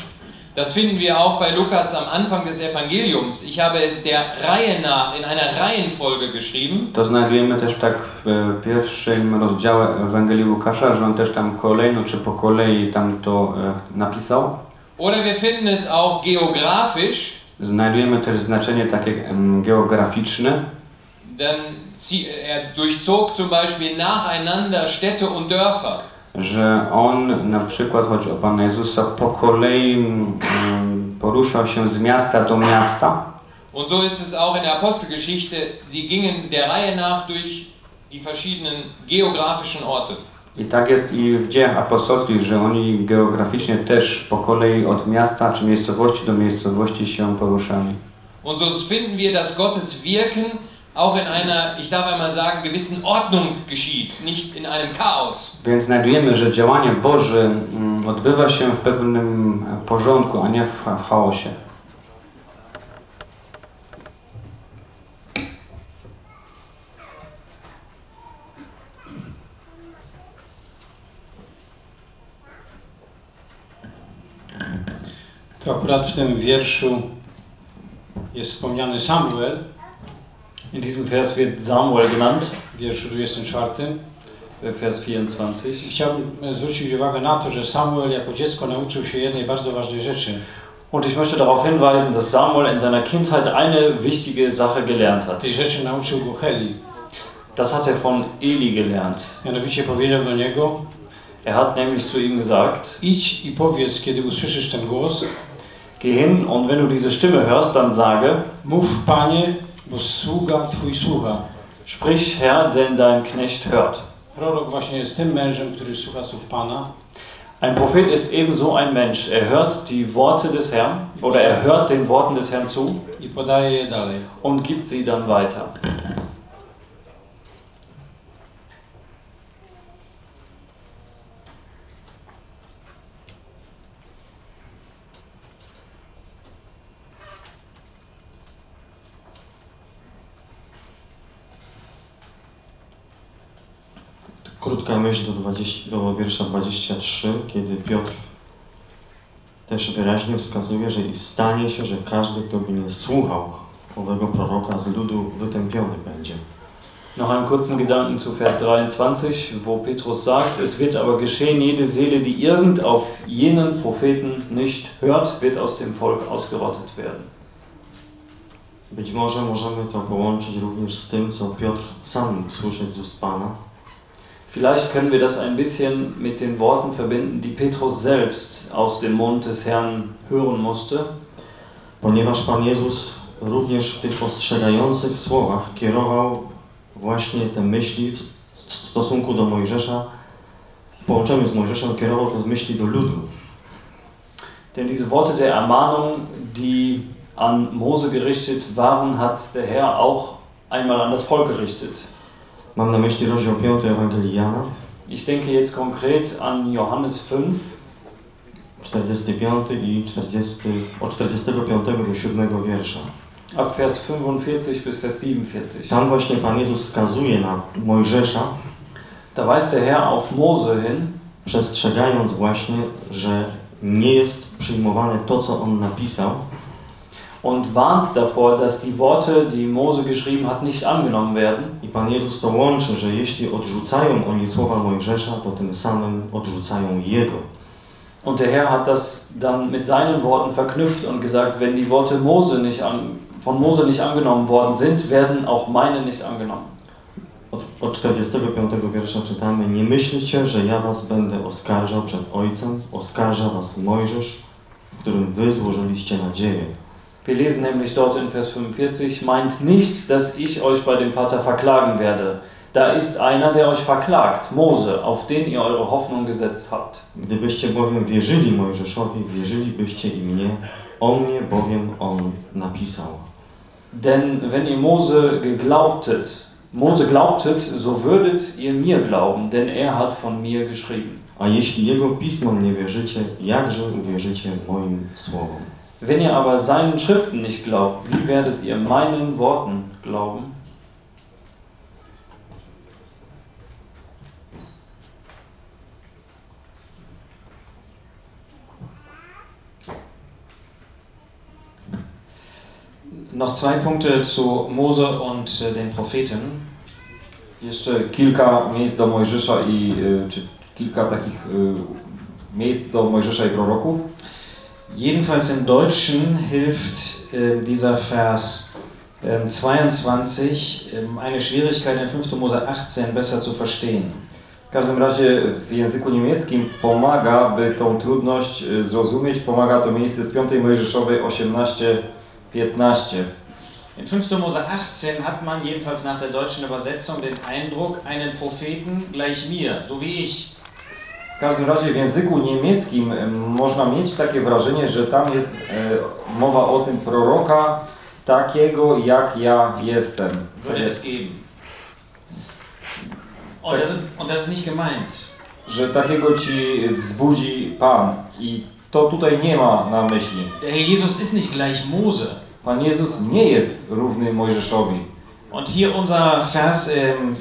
Das finden wir auch bei Lukas am Anfang des Evangeliums. Ich habe es der Reihe nach in einer Reihenfolge geschrieben. To znajdujemy też tak w e, pierwszym rozdziale Ewangelii Łukasza, że on też tam kolejno czy po kolei tam to e, napisał. Oder wir finden es auch geografisch. Znajdujemy też znaczenie takie em, geograficzne. Dann er durchzog zum Beispiel nacheinander Städte und Dörfer. że on na przykład, chodzi o Pana Jezusa, po kolei mm, poruszał się z miasta do miasta. Und so ist es auch in der Apostelgeschichte. Sie gingen der Reihe nach durch die verschiedenen geografischen Orte. I tak jest i w dziejach apostolskich, że oni geograficznie też po kolei od miasta czy miejscowości do miejscowości się poruszali. Und so finden wir, dass Gottes Wirken auch in einer, ich darf einmal sagen, gewissen Ordnung geschieht, nicht in einem Chaos. Więc znajdujemy, że działanie Boże mm, odbywa się w pewnym porządku, a nie w chaosie. Akurat w tym wierszu jest wspomniany Samuel, In diesem Vers wird Samuel genannt, w wierszu 24. äh, Vers 24. I Chciałbym e, zwrócić uwagę na to, że Samuel jako dziecko nauczył się jednej bardzo ważnej rzeczy. Und ich möchte darauf hinweisen, dass Samuel in seiner Kindheit eine wichtige Sache gelernt hat. Tej rzeczy nauczył go Heli. Das hat er von Eli gelernt. Mianowicie powiedział do niego, Er hat nämlich zu ihm gesagt, idź i powiedz, kiedy usłyszysz ten głos, geh hin und wenn du diese Stimme hörst, dann sage, mów Panie, bo sługa Twój słucha. sprich Herr, denn dein Knecht hört. Prorok właśnie jest tym mężem, który słucha słów Pana Ein Prophet ist ebenso ein Mensch. Er hört die Worte des Herrn oder er hört den Worten des Herrn zu und gibt sie dann weiter. Krótka myśl do, 20, do wiersza 23, kiedy Piotr też wyraźnie wskazuje, że i stanie się, że każdy, kto by nie słuchał owego proroka z ludu, wytępiony będzie. Noch einen kurzen Gedanken zu Vers 23, wo Petrus sagt, es wird aber geschehen, jede Seele, die irgend auf jenen Propheten nicht hört, wird aus dem Volk ausgerottet werden. Być może możemy to połączyć również z tym, co Piotr sam słyszeć z ust Pana. Vielleicht können wir das ein bisschen mit den Worten verbinden, die Petrus selbst aus dem Mund des Herrn hören musste. Ponieważ Pan Jezus również w tych ostrzegających słowach kierował właśnie te myśli w stosunku do Mojżesza, w połączeniu z Mojżeszem kierował te myśli do ludu. Denn diese Worte der Ermahnung, die an Mose gerichtet waren, hat der Herr auch einmal an das Volk gerichtet. Mam na myśli rozdział 5 Ewangelii Jana, Ich denke jetzt konkret an Johannes 5, 45 i 40, od 45 do 7 wiersza. ab Vers 45 bis Vers 47. Tam właśnie Pan Jezus wskazuje na Mojżesza, Da weist der Herr auf Mose hin przestrzegając właśnie, że nie jest przyjmowane to, co on napisał, und warnt davor, dass die Worte, die Mose geschrieben hat, nicht angenommen werden. i Pan Jezus to łączy, że jeśli odrzucają oni słowa Mojżesza, to tym samym odrzucają Jego. Und der Herr hat das dann mit seinen Worten verknüpft und gesagt, wenn die Worte Mose nicht an, von Mose nicht angenommen worden sind, werden auch meine nicht angenommen. Od, od 45 wiersza czytamy: Nie myślcie, że ja was będę oskarżał przed Ojcem, oskarża was Mojżesz, w którym wy złożyliście nadzieję. Wir lesen nämlich dort in Vers 45, meint nicht, dass ich euch bei dem Vater verklagen werde. Da ist einer, der euch verklagt, Mose, auf den ihr eure Hoffnung gesetzt habt. Gdybyście bowiem wierzyli Mojżeszowi, wierzylibyście i mnie, o mnie bowiem on napisał. Denn wenn ihr Mose geglaubtet, Mose glaubtet, so würdet ihr mir glauben, denn er hat von mir geschrieben. A jeśli jego pismom nie wierzycie, jakże uwierzycie moim słowom? Wenn ihr aber seinen Schriften nicht glaubt, wie werdet ihr meinen Worten glauben? Noch zwei Punkte zu Mose und äh, den Propheten. Jeszcze kilka miejsc do Mojżesza i y, czy kilka takich y, miejsc do Mojżesza i proroków. Jedenfalls im Deutschen hilft äh, dieser Vers ähm, 22, ähm, eine Schwierigkeit in 5. Mose 18 besser zu verstehen. W każdym razie w języku niemieckim pomaga, by tą trudność zrozumieć, pomaga to miejsce z 5 Mojżeszowej 18:15. In 5. Mose 18 hat man jedenfalls nach der deutschen Übersetzung den Eindruck, einen Propheten gleich mir, so wie ich. W każdym razie w języku niemieckim można mieć takie wrażenie, że tam jest y, mowa o tym proroka takiego jak ja jestem. würde es geben. Und das, ist, und das ist nicht gemeint. Że takiego ci wzbudzi Pan. I to tutaj nie ma na myśli. Der Herr Jesus ist nicht gleich Mose. Pan Jezus nie jest równy Mojżeszowi. Und hier unser Vers, ähm,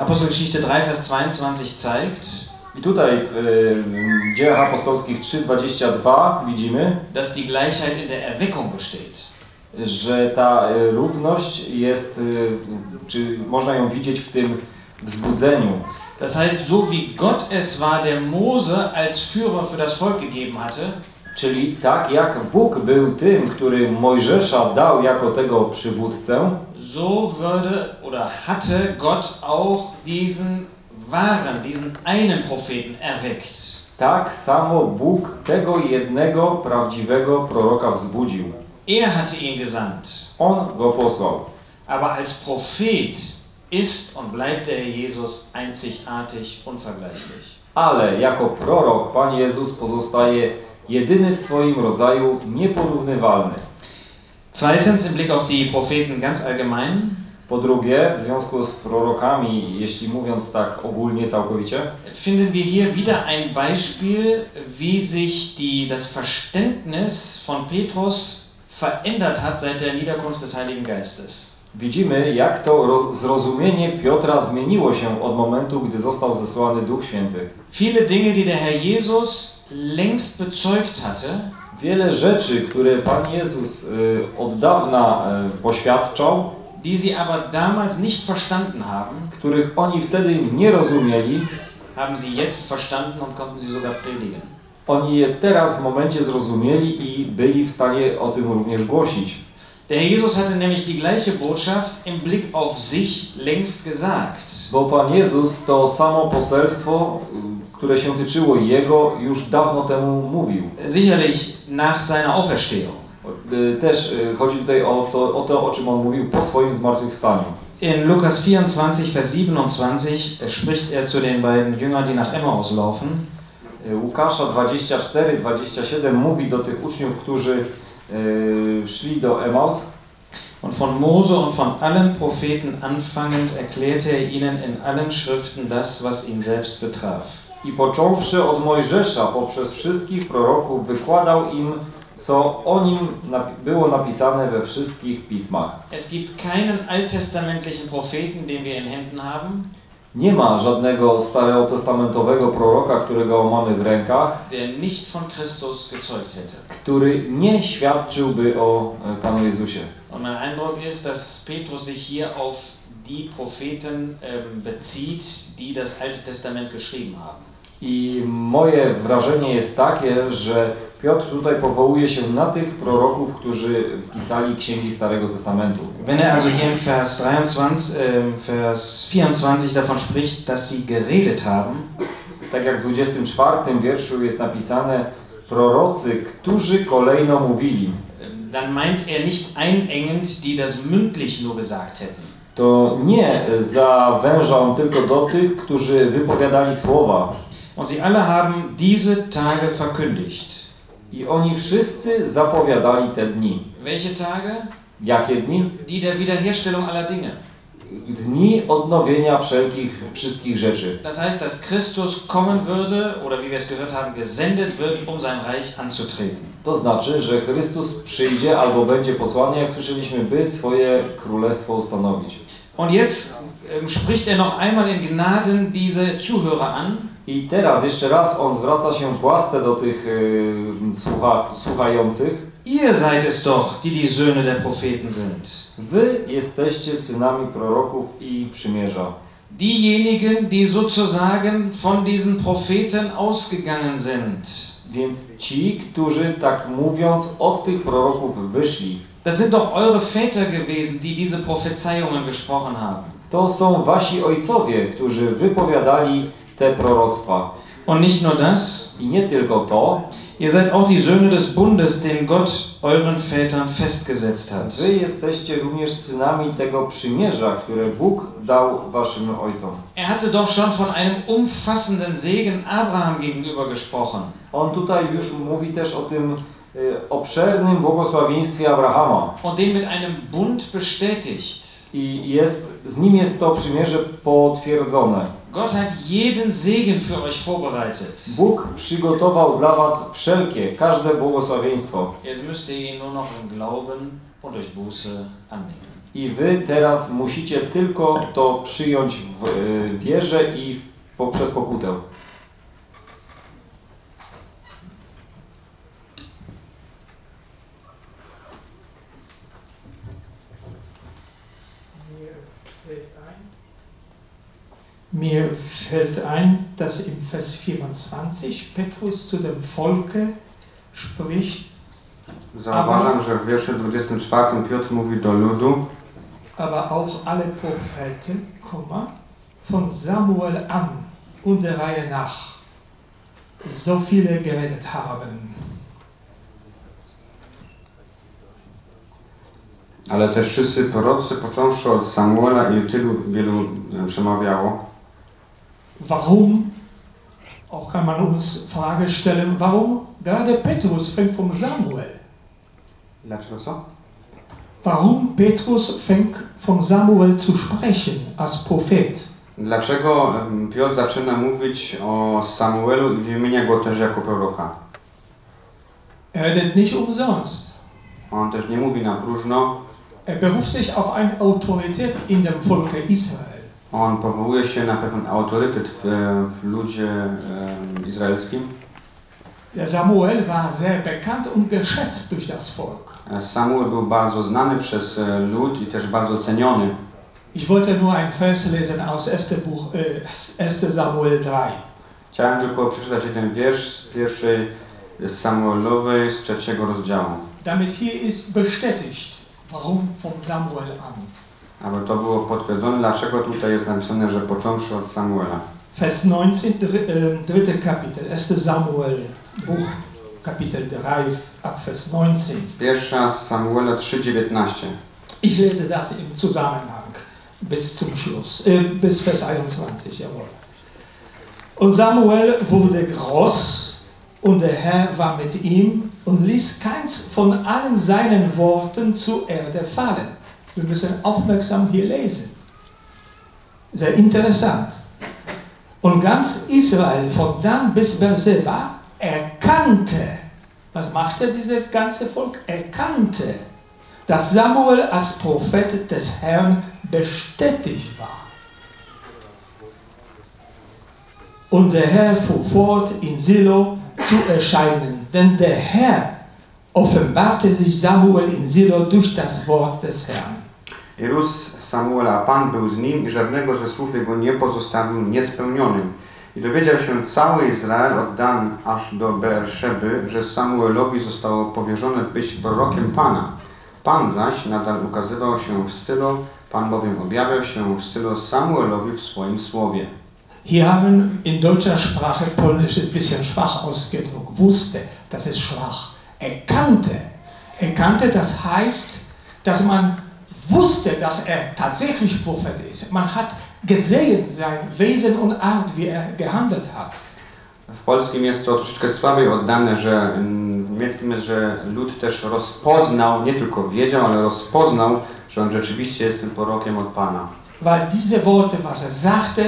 Apostelgeschichte 3, Vers 22 zeigt, I tutaj w Dziejach Apostolskich 3:22 widzimy, dass die Gleichheit in der Erweckung besteht. że ta y, równość jest, y, czy można ją widzieć w tym wzbudzeniu. Das heißt, so wie Gott es war, der Mose als Führer für das Volk gegeben hatte, Czyli tak jak Bóg był tym, który Mojżesza dał jako tego przywódcę, so würde oder hatte Gott auch diesen wahren, diesen einen Propheten erweckt. tak samo Bóg tego jednego prawdziwego proroka wzbudził. Er hatte ihn gesandt. On go posłał. Aber als Prophet ist und bleibt der Jesus einzigartig, unvergleichlich. Ale jako prorok Pan Jezus pozostaje jedyny w swoim rodzaju, nieporównywalny. Zweitens, im Blick auf die Propheten ganz allgemein, Po drugie, w związku z prorokami, jeśli mówiąc tak ogólnie, całkowicie, finden wir hier wieder ein Beispiel, wie sich die, das Verständnis von Petrus verändert hat seit der Niederkunft des Heiligen Geistes. widzimy, jak to ro- zrozumienie Piotra zmieniło się od momentu, gdy został zesłany Duch Święty. Viele Dinge, die der Herr Jesus längst bezeugt hatte, Wiele rzeczy, które Pan Jezus y, od dawna y, poświadczał, die sie aber damals nicht verstanden haben, których oni wtedy nie rozumieli, haben sie jetzt verstanden und konnten sie sogar predigen. oni je teraz w momencie zrozumieli i byli w stanie o tym również głosić. Der Jesus hatte nämlich die gleiche Botschaft im Blick auf sich längst gesagt. Bo Pan Jezus to samo poselstwo, które się tyczyło Jego, już dawno temu mówił. Sicherlich nach seiner Auferstehung. Y, Też y, chodzi tutaj o to, o to, o czym On mówił po swoim zmartwychwstaniu. In Lukas 24, Vers 27 spricht er zu den beiden Jüngern, die nach Emmaus laufen. Y, Łukasza 24-27 mówi do tych uczniów, którzy y, szli do Emaus Und von Mose und von allen Propheten anfangend erklärte er ihnen in allen Schriften das, was ihn selbst betraf. i począwszy od Mojżesza poprzez wszystkich proroków wykładał im, co o nim było napisane we wszystkich pismach. Es gibt keinen alttestamentlichen Propheten, den wir in Händen haben, Nie ma żadnego starotestamentowego proroka, którego mamy w rękach, der nicht von Christus gezeugt hätte. który nie świadczyłby o e, Panu Jezusie. Und mein Eindruck ist, dass Petrus sich hier auf die Propheten ähm, bezieht, die das Alte Testament geschrieben haben. I moje wrażenie jest takie, że Piotr tutaj powołuje się na tych proroków, którzy pisali księgi Starego Testamentu. Wenn er also hier im Vers 23, ähm, Vers 24 davon spricht, dass sie geredet haben, Tak jak w 24 wierszu jest napisane, prorocy, którzy kolejno mówili, dann meint er nicht einengend, die das mündlich nur gesagt hätten. to nie zawęża on tylko do tych, którzy wypowiadali słowa. Und sie alle haben diese Tage verkündigt. I oni wszyscy zapowiadali te dni. Welche Tage? Jakie dni? Die der Wiederherstellung aller Dinge. Dni odnowienia wszelkich, wszystkich rzeczy. Das heißt, dass Christus kommen würde, oder wie wir es gehört haben, gesendet wird, um sein Reich anzutreten. To znaczy, że Chrystus przyjdzie albo będzie posłany, jak słyszeliśmy, by swoje królestwo ustanowić. Und jetzt ähm, spricht er noch einmal in Gnaden diese Zuhörer an. I teraz jeszcze raz on zwraca się w łasce do tych y, słucha, słuchających. Ihr seid es doch, die die Söhne der Propheten sind. Wy jesteście synami proroków i przymierza. Diejenigen, die sozusagen von diesen Propheten ausgegangen sind. Więc ci, którzy tak mówiąc od tych proroków wyszli, Das sind doch eure Väter gewesen, die diese Prophezeiungen gesprochen haben. to są wasi ojcowie, którzy wypowiadali te proroctwa. Und nicht nur das, I nie tylko to, ihr seid auch die Söhne des Bundes, den Gott euren Vätern festgesetzt hat. wy jesteście również synami tego przymierza, które Bóg dał waszym ojcom. Er hatte doch schon von einem umfassenden Segen Abraham gegenüber gesprochen. On tutaj już mówi też o tym y, obszernym błogosławieństwie Abrahama. und den mit einem Bund bestätigt. I jest, z nim jest to przymierze potwierdzone. Gott hat jeden Segen für euch vorbereitet. Bóg przygotował dla was wszelkie, każde błogosławieństwo. Jetzt müsst ihr ihn nur noch im Glauben und durch Buße annehmen. I wy teraz musicie tylko to przyjąć w y, wierze i poprzez pokutę. Mir fällt ein, dass im Vers 24 Petrus zu dem Volke spricht, Zauważam, że w wierszu 24 Piotr mówi do ludu, aber auch alle Propheten, von Samuel an und der Reihe nach so viele geredet haben. ale też wszyscy prorocy, począwszy od Samuela i tylu wielu e, przemawiało. Warum? Auch kann man uns Frage stellen, warum gerade Petrus fängt vom Samuel? Warum Petrus fängt von Samuel zu sprechen als Prophet? Dlaczego Piotr zaczyna mówić o Samuelu i wymienia go też jako proroka? Er redet nicht umsonst. On też nie mówi na próżno, Er beruft sich auf eine Autorität in dem Volke Israel. On powołuje się na pewien autorytet w, w ludzie em, izraelskim. Der Samuel war sehr bekannt und geschätzt durch das Volk. Samuel był bardzo znany przez e, lud i też bardzo ceniony. Ich wollte nur ein Vers lesen aus 1. Buch, äh, 1. Samuel 3. Chciałem tylko przeczytać jeden wiersz z pierwszej Samuelowej z trzeciego rozdziału. Damit hier ist bestätigt, Warum von Samuel an? Aby to było potwierdzone, dlaczego tutaj jest napisane, że począwszy od Samuela. Vers 19, dr äh, dritte Kapitel, 1. Samuel, Buch, Kapitel 3, ab Vers 19. Pierwsza Samuela 3,19. Ich lese das im Zusammenhang bis zum Schluss, äh, bis Vers 21, jawohl. Und Samuel wurde groß und der Herr war mit ihm und ließ keins von allen seinen Worten zur Erde fallen. Wir müssen aufmerksam hier lesen. Sehr interessant. Und ganz Israel von Dan bis Beersheba erkannte, was machte dieses ganze Volk? Erkannte, dass Samuel als Prophet des Herrn bestätigt war. Und der Herr fuhr fort, in Silo zu erscheinen, denn der Herr offenbarte sich Samuel in Silo durch das Wort des Herrn. I rósł Samuela, Pan był z nim i żadnego ze słów jego nie pozostawił niespełnionym. I dowiedział się cały Izrael od Dan aż do Beerszeby, że Samuelowi zostało powierzone być prorokiem Pana. Pan zaś nadal ukazywał się w Sylo, Pan bowiem objawiał się w Sylo Samuelowi w swoim słowie. Hier haben in deutscher Sprache Polnisch ist ein bisschen schwach ausgedrückt. Wusste, das ist schwach. Erkannte. Erkannte, das heißt, dass man wusste, dass er tatsächlich Prophet ist. Man hat gesehen sein Wesen und Art, wie er gehandelt hat. W polskim jest to troszeczkę słabiej oddane, że mm, w niemieckim jest, że lud też rozpoznał, nie tylko wiedział, ale rozpoznał, że on rzeczywiście jest tym prorokiem od Pana. Weil diese Worte, was er sagte,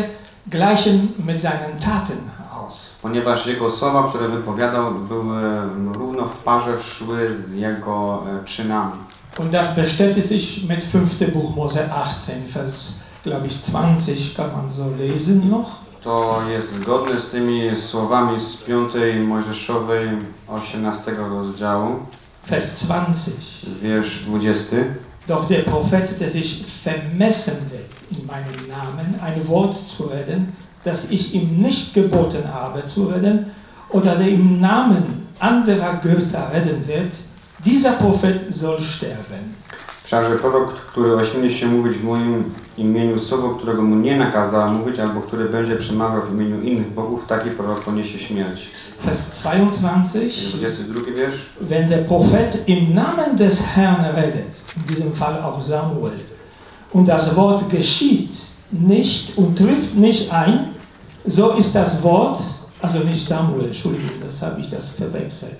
gleichen mit seinen Taten aus. Ponieważ jego słowa, które wypowiadał, były mm, równo w parze szły z jego e, czynami. Und das bestätigt sich mit 5. Buch Mose 18, Vers, glaube ich, 20 kann man so lesen noch. To jest zgodne z tymi słowami z 5 Mojżeszowej 18 rozdziału, Vers 20. wiersz 20. Doch der Prophet, der sich vermessen will, in meinem Namen ein Wort zu reden, das ich ihm nicht geboten habe zu reden, oder der im Namen anderer Götter reden wird, dieser Prophet soll sterben. Wszakże prorok, który ośmieli się mówić w moim imieniu słowo, którego mu nie nakazała mówić, albo który będzie przemawiał w imieniu innych bogów, taki prorok poniesie śmierć. Vers 22. 22 wiersz. Wenn der Prophet im Namen des Herrn redet, in diesem Fall auch Samuel, und das Wort geschieht nicht und trifft nicht ein, so ist das Wort, also nicht Samuel, Entschuldigung, das habe ich das verwechselt,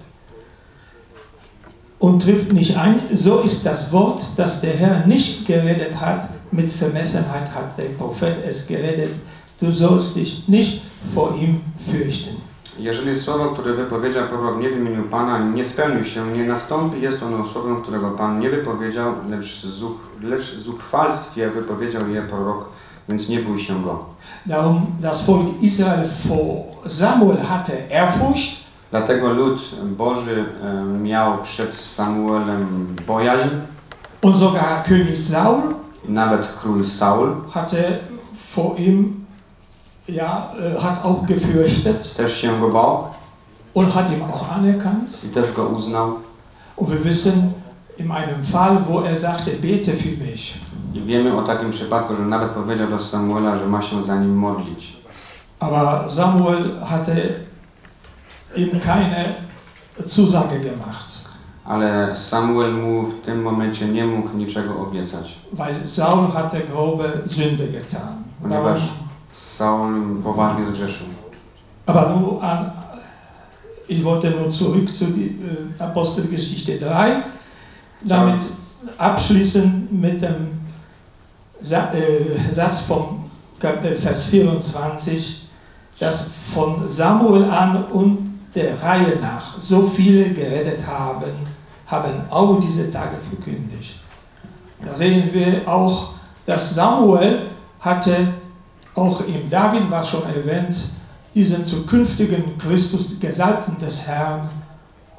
und trifft nicht ein, so ist das Wort, das der Herr nicht geredet hat, mit Vermessenheit hat der Prophet es geredet, du sollst dich nicht vor ihm fürchten. Jeżeli słowo, które wypowiedział prorok nie w imieniu Pana, nie spełnił się, nie nastąpi, jest ono słowem, którego Pan nie wypowiedział, lecz, zuch, lecz zuchwalstwie wypowiedział je prorok, więc nie bój się go. Darum, das Volk Israel vor Samuel hatte Ehrfurcht, Dlatego lud Boży e, miał przed Samuelem bojaźń, und sogar König Saul i nawet król Saul hatte vor ihm, ja, äh, hat auch gefürchtet też się go bał und hat ihn auch anerkannt. i też go uznał. Und wir wissen in einem Fall, wo er sagte, bete für mich. I wiemy o takim przypadku, że nawet powiedział do Samuela, że ma się za nim modlić. Aber Samuel hatte ihm keine Zusage gemacht, Ale Samuel mu w tym momencie nie mógł niczego obiecać, weil Saul hatte grobe Sünde getan. ponieważ Saul poważnie zgrzeszył. Aber nur an, ich wollte nur zurück zu die, äh, Apostelgeschichte 3, damit abschließen mit dem Sa äh, Satz vom äh, Vers 24, dass von Samuel an und der Reihe nach so viele gerettet haben, haben auch diese Tage verkündigt. Da sehen wir auch, dass Samuel hatte, auch im David war schon erwähnt, diesen zukünftigen Christus, Gesalbten des Herrn,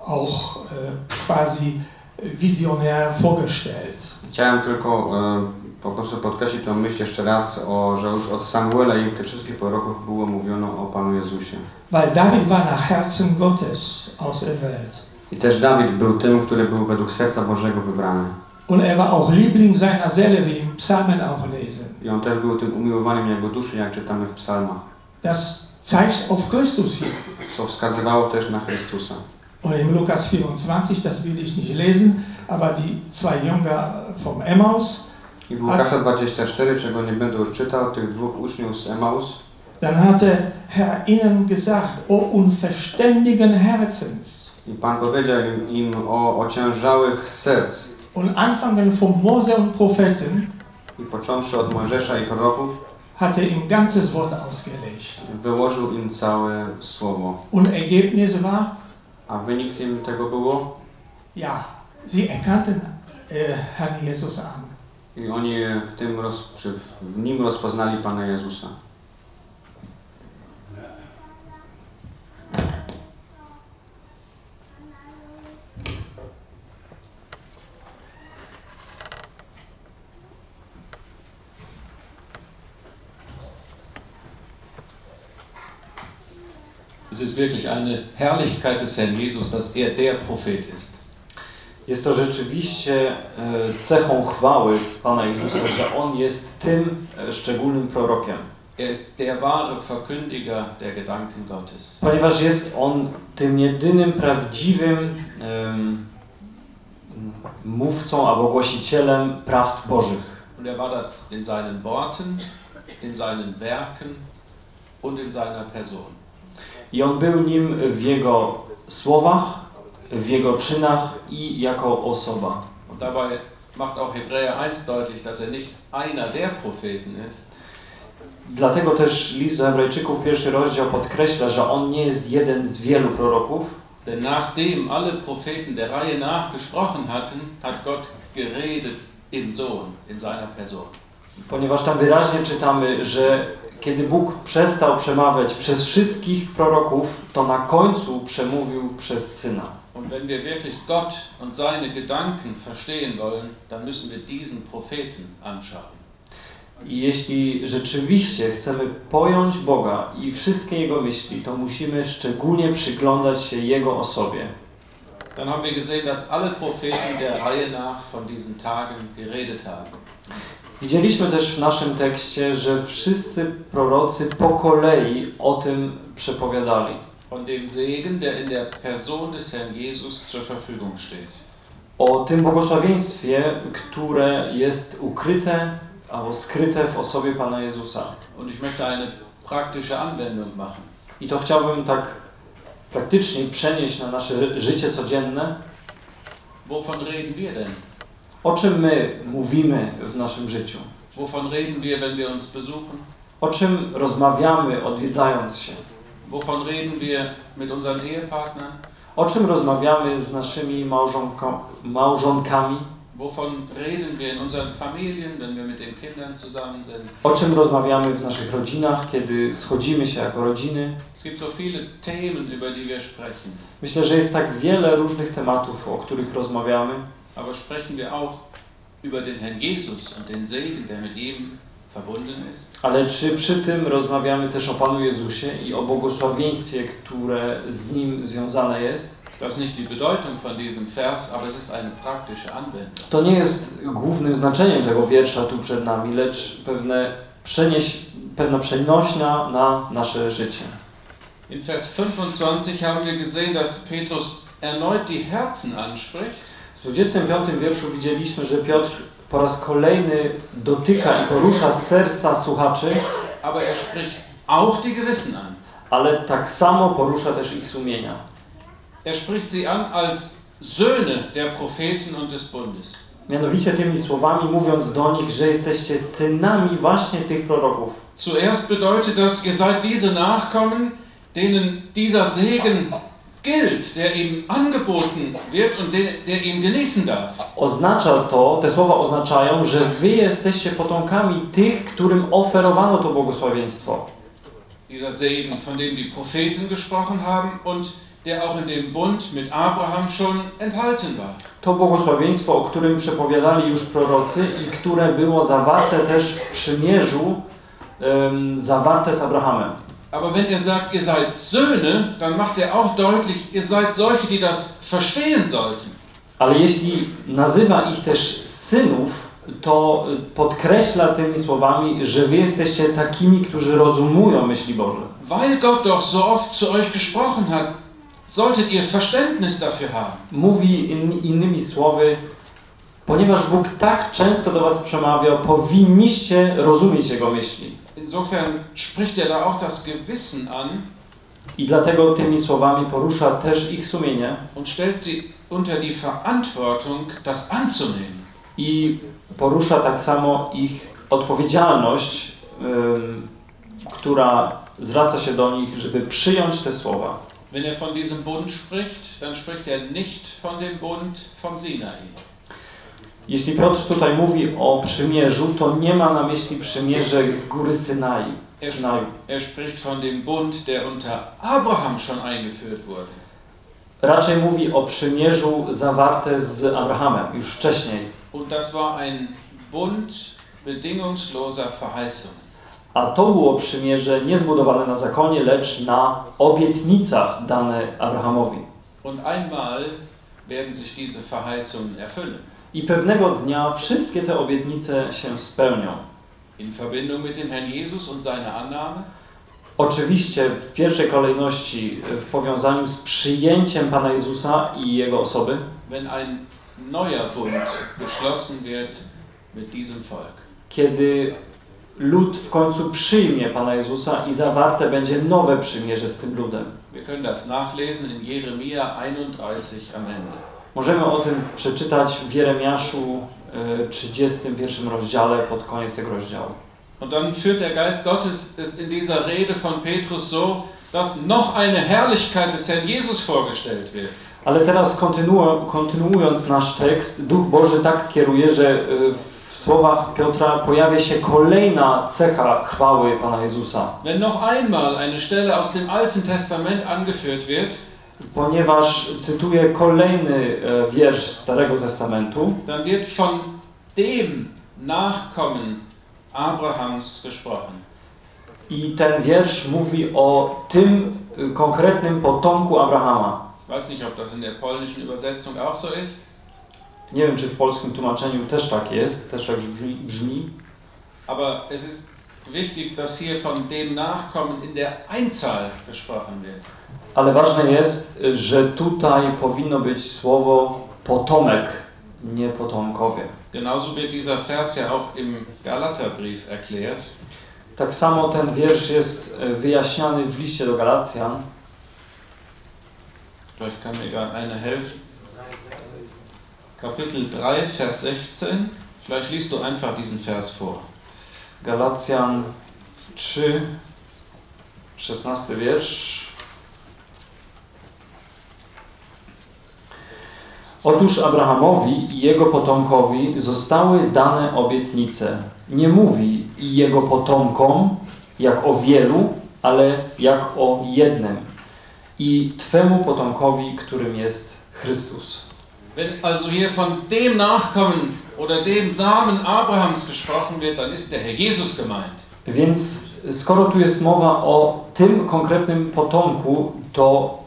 auch äh, quasi visionär vorgestellt. Chciałem tylko e, po prostu podkreślić tą myśl jeszcze raz, o, że już od Samuela i tych wszystkich proroków było mówiono o Panu Jezusie. Weil David war nach Herzen Gottes auserwählt. I też Dawid był tym, który był według serca Bożego wybrany. Und er war auch Liebling seiner Seele, wie im Psalmen auch lesen. I on też był tym umiłowaniem jego duszy, jak czytamy w psalmach, Das zeigt auf Christus hin. co wskazywało też na Chrystusa. Und im Lukas 24, das will ich nicht lesen, aber die zwei Jünger vom Emmaus, I w Łukasza 24, czego nie będę już czytał, tych dwóch uczniów z Emaus, dann hatte Herr ihnen gesagt, o unverständigen Herzens. i Pan powiedział im, o ociężałych serc. Und anfangen vom Mose und Propheten, I począwszy od Mojżesza i proroków, hat er ihm ganzes Wort ausgelegt. wyłożył im całe słowo. Und Ergebnis war, A wynikiem tego było, ja, sie erkannten äh, Herrn Jesus an. i oni w, tym roz, w nim rozpoznali Pana Jezusa. Es ist wirklich eine Herrlichkeit des Herrn Jesus, dass er der Prophet ist. Jest to rzeczywiście e, cechą chwały Pana Jezusa, że On jest tym e, szczególnym prorokiem. Er ist der wahre Verkündiger der Gedanken Gottes. Ponieważ jest On tym jedynym prawdziwym em, mówcą albo głosicielem prawd Bożych. Und er war das in seinen Worten, in seinen Werken und in seiner Person. I On był nim w Jego słowach, w Jego czynach i jako osoba. Und dabei macht auch Hebräer 1 deutlich, dass er nicht einer der Propheten ist, Dlatego też list do Hebrajczyków, pierwszy rozdział podkreśla, że On nie jest jeden z wielu proroków, denn nachdem alle Propheten der Reihe nach gesprochen hatten, hat Gott geredet im Sohn, in seiner Person. ponieważ tam wyraźnie czytamy, że kiedy Bóg przestał przemawiać przez wszystkich proroków, to na końcu przemówił przez Syna. Und wenn wir wirklich Gott und seine Gedanken verstehen wollen, dann müssen wir diesen Propheten anschauen. I jeśli rzeczywiście chcemy pojąć Boga i wszystkie Jego myśli, to musimy szczególnie przyglądać się Jego osobie. Dann haben wir gesehen, dass alle Propheten der Reihe nach von diesen Tagen geredet haben. Widzieliśmy też w naszym tekście, że wszyscy prorocy po kolei o tym przepowiadali. Von dem Segen, der in der Person des Herrn Jesus zur Verfügung steht. O tym błogosławieństwie, które jest ukryte albo skryte w osobie Pana Jezusa. Und ich möchte eine praktische Anwendung machen. I to chciałbym tak praktycznie przenieść na nasze życie codzienne. Wovon reden wir denn? O czym my mówimy w naszym życiu? Wovon reden wir, wenn wir uns besuchen? O czym rozmawiamy odwiedzając się? Wovon reden wir mit unseren Ehepartnern? O czym rozmawiamy z naszymi małżonko, małżonkami? Wovon reden wir in unseren Familien, wenn wir mit den Kindern zusammen sind? O czym rozmawiamy w naszych rodzinach, kiedy schodzimy się jako rodziny? Es gibt so viele Themen, über die wir sprechen. Myślę, że jest tak wiele różnych tematów, o których rozmawiamy, Aber sprechen wir auch über den Herrn Jesus und den Segen, der mit ihm verbunden ist? ale czy przy tym rozmawiamy też o Panu Jezusie i o błogosławieństwie, które z Nim związane jest? Das ist nicht die Bedeutung von diesem Vers, aber es ist eine praktische Anwendung. To nie jest głównym znaczeniem tego wiersza tu przed nami, lecz pewne przenieś, pewna przenośna na nasze życie. In Vers 25 haben wir gesehen, dass Petrus erneut die Herzen anspricht. W 25 wierszu widzieliśmy, że Piotr po raz kolejny dotyka i porusza serca słuchaczy, Aber er spricht auch die Gewissen an. ale tak samo porusza też ich sumienia. Er spricht sie an als Söhne der Propheten und des Bundes. Mianowicie tymi słowami mówiąc do nich, że jesteście synami właśnie tych proroków. Zuerst bedeutet das, ihr seid diese Nachkommen, denen dieser Segen gilt, der ihm angeboten wird und der, der ihn genießen darf. Oznacza to, te słowa oznaczają, że wy jesteście potomkami tych, którym oferowano to błogosławieństwo. Dieser Segen, von dem die Propheten gesprochen haben und der auch in dem Bund mit Abraham schon enthalten war. To błogosławieństwo, o którym przepowiadali już prorocy i które było zawarte też w przymierzu em, zawarte z Abrahamem. Aber wenn er sagt, ihr seid Söhne, dann macht er auch deutlich, ihr seid solche, die das verstehen sollten. Ale jeśli nazywa ich też synów, to y, podkreśla tymi słowami, że wy jesteście takimi, którzy rozumują myśli Boże. Weil Gott doch so oft zu euch gesprochen hat, solltet ihr Verständnis dafür haben. Mówi in, innymi słowy, ponieważ Bóg tak często do was przemawiał, powinniście rozumieć Jego myśli. Insofern spricht er da auch das Gewissen an I dlatego tymi słowami porusza też ich sumienie und stellt sie unter die Verantwortung, das anzunehmen. i porusza tak samo ich odpowiedzialność, ym, która zwraca się do nich, żeby przyjąć te słowa. Wenn er von diesem Bund spricht, dann spricht er nicht von dem Bund vom Sinai. Jeśli Piotr tutaj mówi o przymierzu, to nie ma na myśli przymierze z góry Synai. Synaju. er spricht von dem Bund, der unter Abraham schon eingeführt wurde. Raczej mówi o przymierzu zawarte z Abrahamem już wcześniej. Und das war ein Bund bedingungsloser Verheißung. A to było przymierze nie zbudowane na zakonie, lecz na obietnicach dane Abrahamowi. Und einmal werden sich diese Verheißungen erfüllen. I pewnego dnia wszystkie te obietnice się spełnią. In Verbindung mit dem Herrn Jesus und seiner Annahme, Oczywiście w pierwszej kolejności w powiązaniu z przyjęciem Pana Jezusa i Jego osoby, wenn ein neuer Bund geschlossen wird mit diesem Volk. kiedy lud w końcu przyjmie Pana Jezusa i zawarte będzie nowe przymierze z tym ludem. Wir können das nachlesen in Jeremia 31 am Ende. Możemy o tym przeczytać w Jeremiaszu e, 31 rozdziale pod koniec tego rozdziału. Und dann führt der Geist Gottes es in dieser Rede von Petrus so, dass noch eine Herrlichkeit des Herrn Jesus vorgestellt wird. Ale teraz kontynuu- kontynuując nasz tekst, Duch Boży tak kieruje, że e, w słowach Piotra pojawia się kolejna cecha chwały Pana Jezusa. Wenn noch einmal eine Stelle aus dem Alten Testament angeführt wird, Ponieważ cytuję kolejny e, wiersz Starego Testamentu, dann wird von dem Nachkommen Abrahams gesprochen. i ten wiersz mówi o tym e, konkretnym potomku Abrahama. Weiß nicht, ob das in der polnischen Übersetzung auch so ist, Nie wiem, czy w polskim tłumaczeniu też tak jest, też tak brzmi. brzmi. aber es ist wichtig, dass hier von dem Nachkommen in der Einzahl gesprochen wird. Ale ważne jest, że tutaj powinno być słowo potomek, nie potomkowie. Genauso wird dieser Vers ja auch im Galaterbrief erklärt. Tak samo ten wiersz jest wyjaśniany w liście do Galacjan. Vielleicht kann mir gerade einer helfen. Kapitel 3, Vers 16. Vielleicht liest du einfach diesen Vers vor. Galacjan 3, 16 wiersz. Otóż Abrahamowi i jego potomkowi zostały dane obietnice. Nie mówi i jego potomkom jak o wielu, ale jak o jednym. I Twemu potomkowi, którym jest Chrystus. Wenn also hier von dem Nachkommen oder dem Samen Abrahams gesprochen wird, dann ist der Herr Jesus gemeint. Więc skoro tu jest mowa o tym konkretnym potomku, to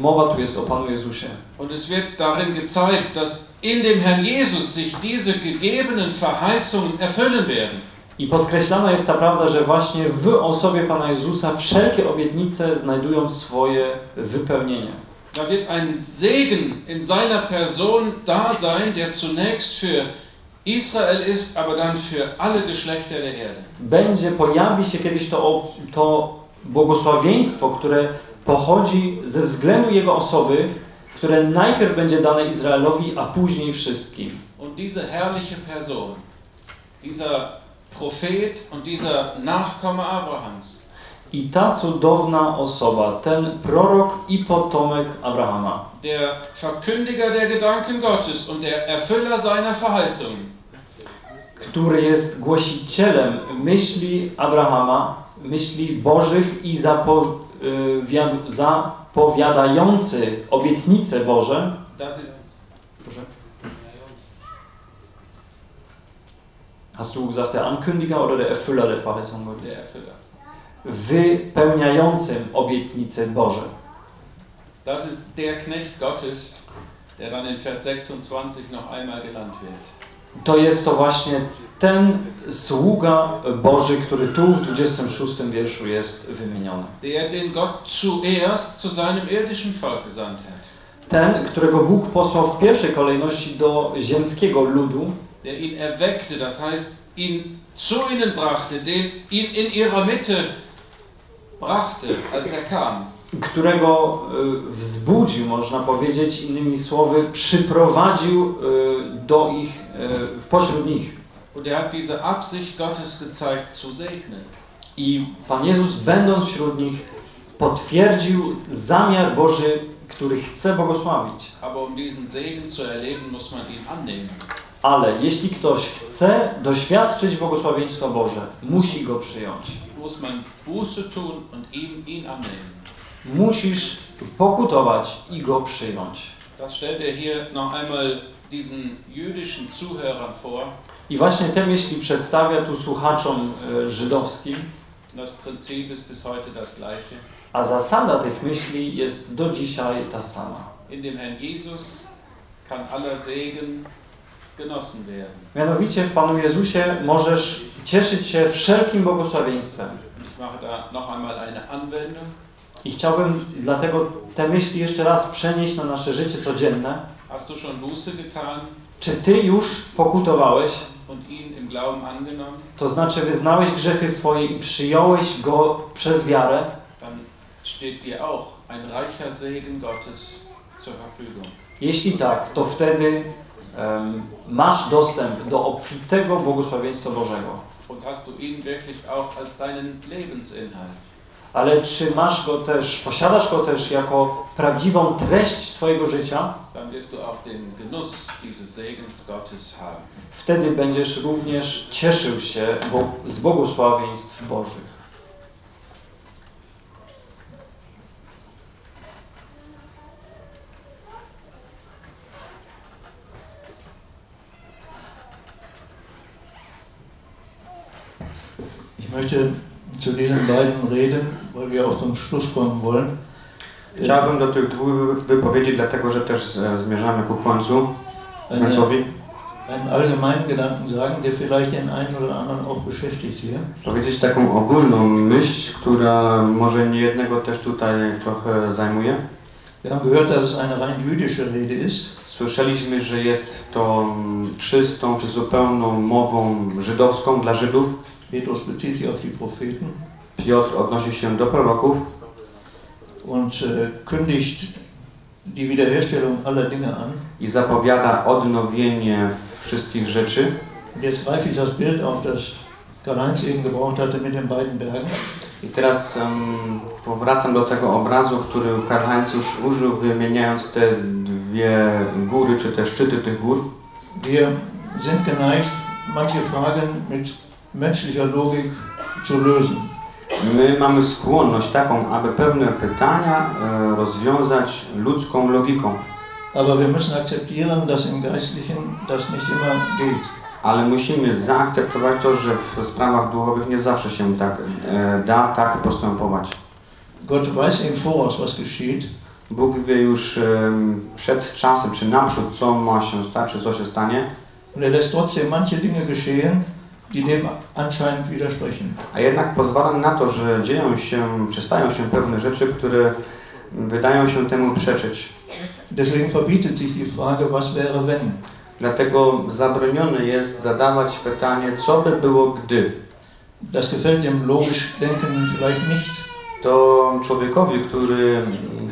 mowa tu jest o Panu Jezusie. Und es wird darin gezeigt, dass in dem Herrn Jesus sich diese gegebenen Verheißungen erfüllen werden. I podkreślana jest ta prawda, że właśnie w osobie Pana Jezusa wszelkie obietnice znajdują swoje wypełnienie. Da wird ein Segen in seiner Person da sein, der zunächst für Israel ist, aber dann für alle Geschlechter der Erde. Będzie, pojawi się kiedyś to, to błogosławieństwo, które pochodzi ze względu Jego osoby, które najpierw będzie dane Izraelowi, a później wszystkim. Und diese herrliche Person, dieser Prophet und dieser Nachkomme Abrahams, I ta cudowna osoba, ten prorok i potomek Abrahama, der Verkündiger der Gedanken Gottes und der Erfüller seiner Verheißungen, który jest głosicielem myśli Abrahama, myśli Bożych i zapowiad- zapowiadający obietnice Boże. das ist Proszę. Hast du gesagt, der Ankündiger oder der Erfüller der Verheißung Gottes? der Erfüller. Wypełniającym obietnice Boże. Das ist der Knecht Gottes, der dann in Vers 26 noch einmal genannt wird. To jest to właśnie ten sługa Boży, który tu w 26 wierszu jest wymieniony. Der den Gott zuerst zu seinem irdischen Volk gesandt hat. Ten, którego Bóg posłał w pierwszej kolejności do ziemskiego ludu, Der ihn erweckte, das heißt, ihn zu ihnen brachte, den ihn in ihrer Mitte brachte, als er kam. Którego y, wzbudził, można powiedzieć, innymi słowy, przyprowadził y, do ich, y, pośród nich. Und er hat diese Absicht Gottes gezeigt, zu segnen. I Pan Jezus, będąc wśród nich, potwierdził zamiar Boży, który chce błogosławić. Aber um diesen Segen zu erleben, muss man ihn annehmen. Ale jeśli ktoś chce doświadczyć błogosławieństwa Boże, musi go przyjąć. Muss man Buße tun und ihm ihn annehmen. Musisz pokutować i go przyjąć. Das stellt er hier noch einmal diesen jüdischen Zuhörern vor. I właśnie te myśli przedstawia tu słuchaczom y, żydowskim, Das Prinzip ist bis heute das gleiche. a zasada tych myśli jest do dzisiaj ta sama. In dem Herrn Jesus kann aller Segen genossen werden. Mianowicie w Panu Jezusie możesz cieszyć się wszelkim błogosławieństwem. Ich mache da noch einmal eine Anwendung. I chciałbym dlatego te myśli jeszcze raz przenieść na nasze życie codzienne. Hast du schon Buße getan Czy Ty już pokutowałeś, und ihn im Glauben angenommen? to znaczy wyznałeś grzechy swoje i przyjąłeś Go przez wiarę, Dann steht dir auch ein reicher Segen Gottes zur Verfügung. Jeśli tak, to wtedy em, masz dostęp do obfitego błogosławieństwa Bożego. Und hast du ihn wirklich auch als deinen Lebensinhalt? Ale czy masz go też, posiadasz go też jako prawdziwą treść Twojego życia? Wtedy będziesz również cieszył się bo, z błogosławieństw Bożych. Ich möchte zu diesen beiden reden, weil wir auch zum Schluss kommen wollen. Chciałbym do tych dwóch wypowiedzi, dlatego że też zmierzamy ku końcu, końcowi, einen allgemeinen Gedanken sagen, der vielleicht den einen oder anderen auch beschäftigt hier. powiedzieć taką ogólną myśl, która może nie jednego też tutaj trochę zajmuje. Wir haben gehört, dass es eine rein jüdische Rede ist. Słyszeliśmy, że jest to czystą czy zupełną mową żydowską dla Żydów. Petrus bezieht sich auf die Propheten Piotr odnosi się do proroków und kündigt die Wiederherstellung aller Dinge an. i zapowiada odnowienie wszystkich rzeczy. Und jetzt greife ich das Bild auf, das Karl-Heinz eben gebraucht hatte mit den beiden Bergen. I teraz em, powracam do tego obrazu, który Karl-Heinz już użył, wymieniając te dwie góry, czy te szczyty tych gór. Wir sind geneigt, manche Fragen mit menschlicher Logik zu lösen. My mamy skłonność taką, aby pewne pytania e, rozwiązać ludzką logiką, Aber wir müssen akzeptieren, dass im Geistlichen das nicht immer geht. ale musimy zaakceptować to, że w sprawach duchowych nie zawsze się tak e, da tak postępować. Gott weiß im Voraus, was geschieht. Bóg wie już przed czasem, czy naprzód, co ma się stać, czy co się stanie, Und er lässt trotzdem manche Dinge geschehen, die dem anscheinend widersprechen. a jednak pozwala na to, że dzieją się, przestają się pewne rzeczy, które wydają się temu przeczyć. Deswegen verbietet sich die Frage, was wäre wenn? Dlatego zabronione jest zadawać pytanie, co by było gdy. Das gefällt dem logisch Denken vielleicht nicht. To człowiekowi, który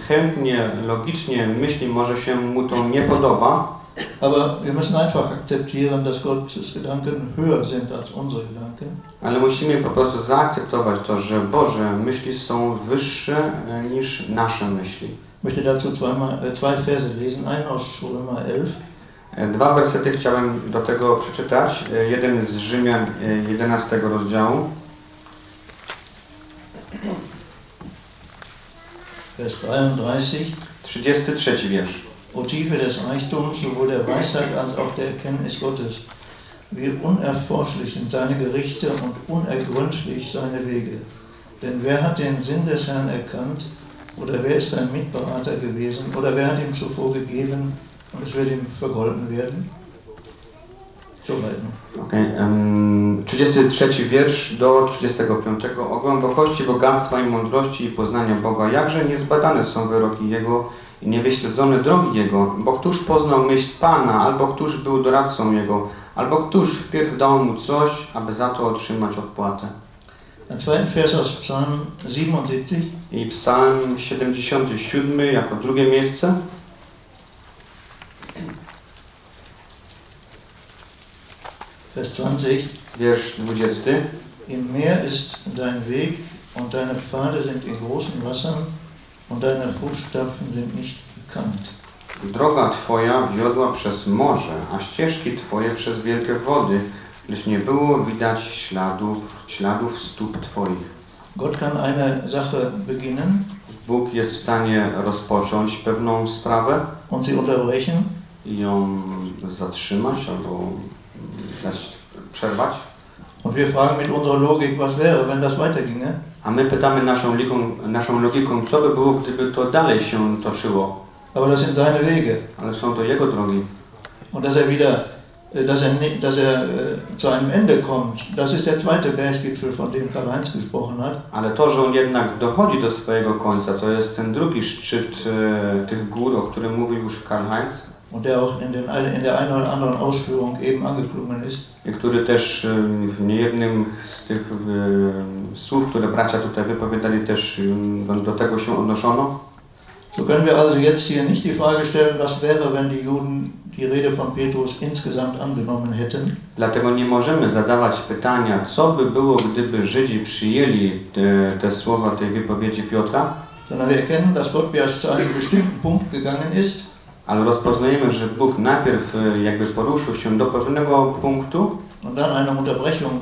chętnie, logicznie myśli, może się mu to nie podoba, Aber wir müssen einfach akzeptieren, dass Gottes Gedanken höher sind als unsere Gedanken. ale musimy po prostu zaakceptować to, że Boże myśli są wyższe e, niż nasze myśli. Möchte dazu zweimal, äh, zwei Verse lesen. Einen aus Römer 11. E, Dwa wersety chciałem do tego przeczytać. E, Jeden z Rzymian e, 11 rozdziału, Vers 33. 33 wiersz. O Tiefe des Reichtums, sowohl der Weisheit als auch der Erkenntnis Gottes. Wie unerforschlich sind seine Gerichte und unergründlich seine Wege. Denn wer hat den Sinn des Herrn erkannt? Oder wer ist sein Mitberater gewesen? Oder wer hat ihm zuvor gegeben? und es wird ihm vergolten werden. Soweit. Okej, em, 33 wiersz do 35. O głębokości bogactwa i mądrości i poznania Boga, jakże niezbadane są wyroki Jego i niewyśledzone drogi Jego, bo któż poznał myśl Pana, albo któż był doradcą Jego, albo któż wpierw dał Mu coś, aby za to otrzymać odpłatę. Ein zweiten Vers aus Psalm 77. I psalm 77 jako drugie miejsce. Vers 20. Wiersz 20. Im Meer ist dein Weg und deine Pfade sind in großen Wassern und deine Fußstapfen sind nicht bekannt. Droga Twoja wiodła przez morze, a ścieżki Twoje przez wielkie wody, lecz nie było widać śladów, śladów stóp Twoich. Gott kann eine Sache beginnen Bóg jest w stanie rozpocząć pewną sprawę und sie unterbrechen i ją zatrzymać albo dać przerwać. Und wir fragen mit unserer Logik, was wäre, wenn das weiterginge? A my pytamy naszą, liką, naszą logiką, co by było, gdyby to dalej się toczyło. Aber das sind seine Wege. Ale są to Jego drogi. Und dass er wieder, äh, dass er, dass er äh, zu einem Ende kommt, das ist der zweite Berggipfel, von dem Karl-Heinz gesprochen hat. Ale to, że on jednak dochodzi do swojego końca, to jest ten drugi szczyt e, tych gór, o którym mówił już Karl Heinz, Und der auch in, den, in der einen oder anderen Ausführung eben angeklungen ist. i który też w niejednym z tych słów, które bracia tutaj wypowiadali, też do tego się odnoszono. So können wir also jetzt hier nicht die Frage stellen, was wäre, wenn die Juden die Rede von Petrus insgesamt angenommen hätten, Dlatego nie możemy zadawać pytania, co by było, gdyby Żydzi przyjęli te, te słowa tej wypowiedzi Piotra, sondern wir erkennen, dass Gott erst zu einem bestimmten Punkt gegangen ist ale rozpoznajemy, że Bóg najpierw e, jakby poruszył się do pewnego punktu und dann eine Unterbrechung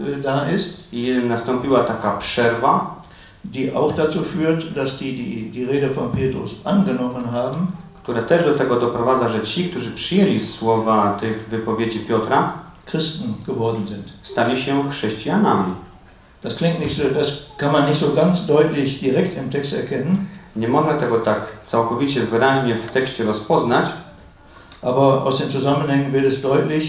äh, da ist, i nastąpiła taka przerwa, die auch dazu führt, dass die, die die Rede von Petrus angenommen haben, które też do tego doprowadza, że ci, którzy przyjęli słowa tych wypowiedzi Piotra, Christen geworden sind. stali się chrześcijanami. Das klingt nicht so, das kann man nicht so ganz deutlich direkt im Text erkennen, Nie można tego tak całkowicie wyraźnie w tekście rozpoznać, aber aus den Zusammenhängen wird es deutlich,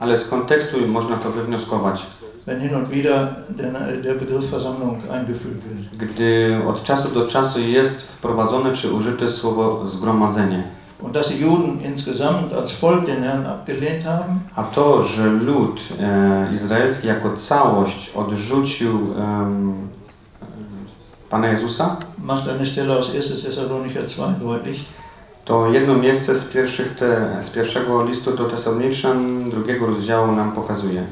ale z kontekstu można to wywnioskować. wenn hin und wieder der, der Begriff Versammlung eingefügt wird. Gdy od czasu do czasu jest wprowadzone czy użyte słowo zgromadzenie. Und dass die Juden insgesamt als Volk den Herrn abgelehnt haben, A to, że lud e, izraelski jako całość odrzucił em, Pana Jezusa, macht eine Stelle aus 1. Thessalonicher 2 deutlich. to jedno miejsce z, pierwszych te, z pierwszego listu do Tesaloniczan drugiego rozdziału nam pokazuje.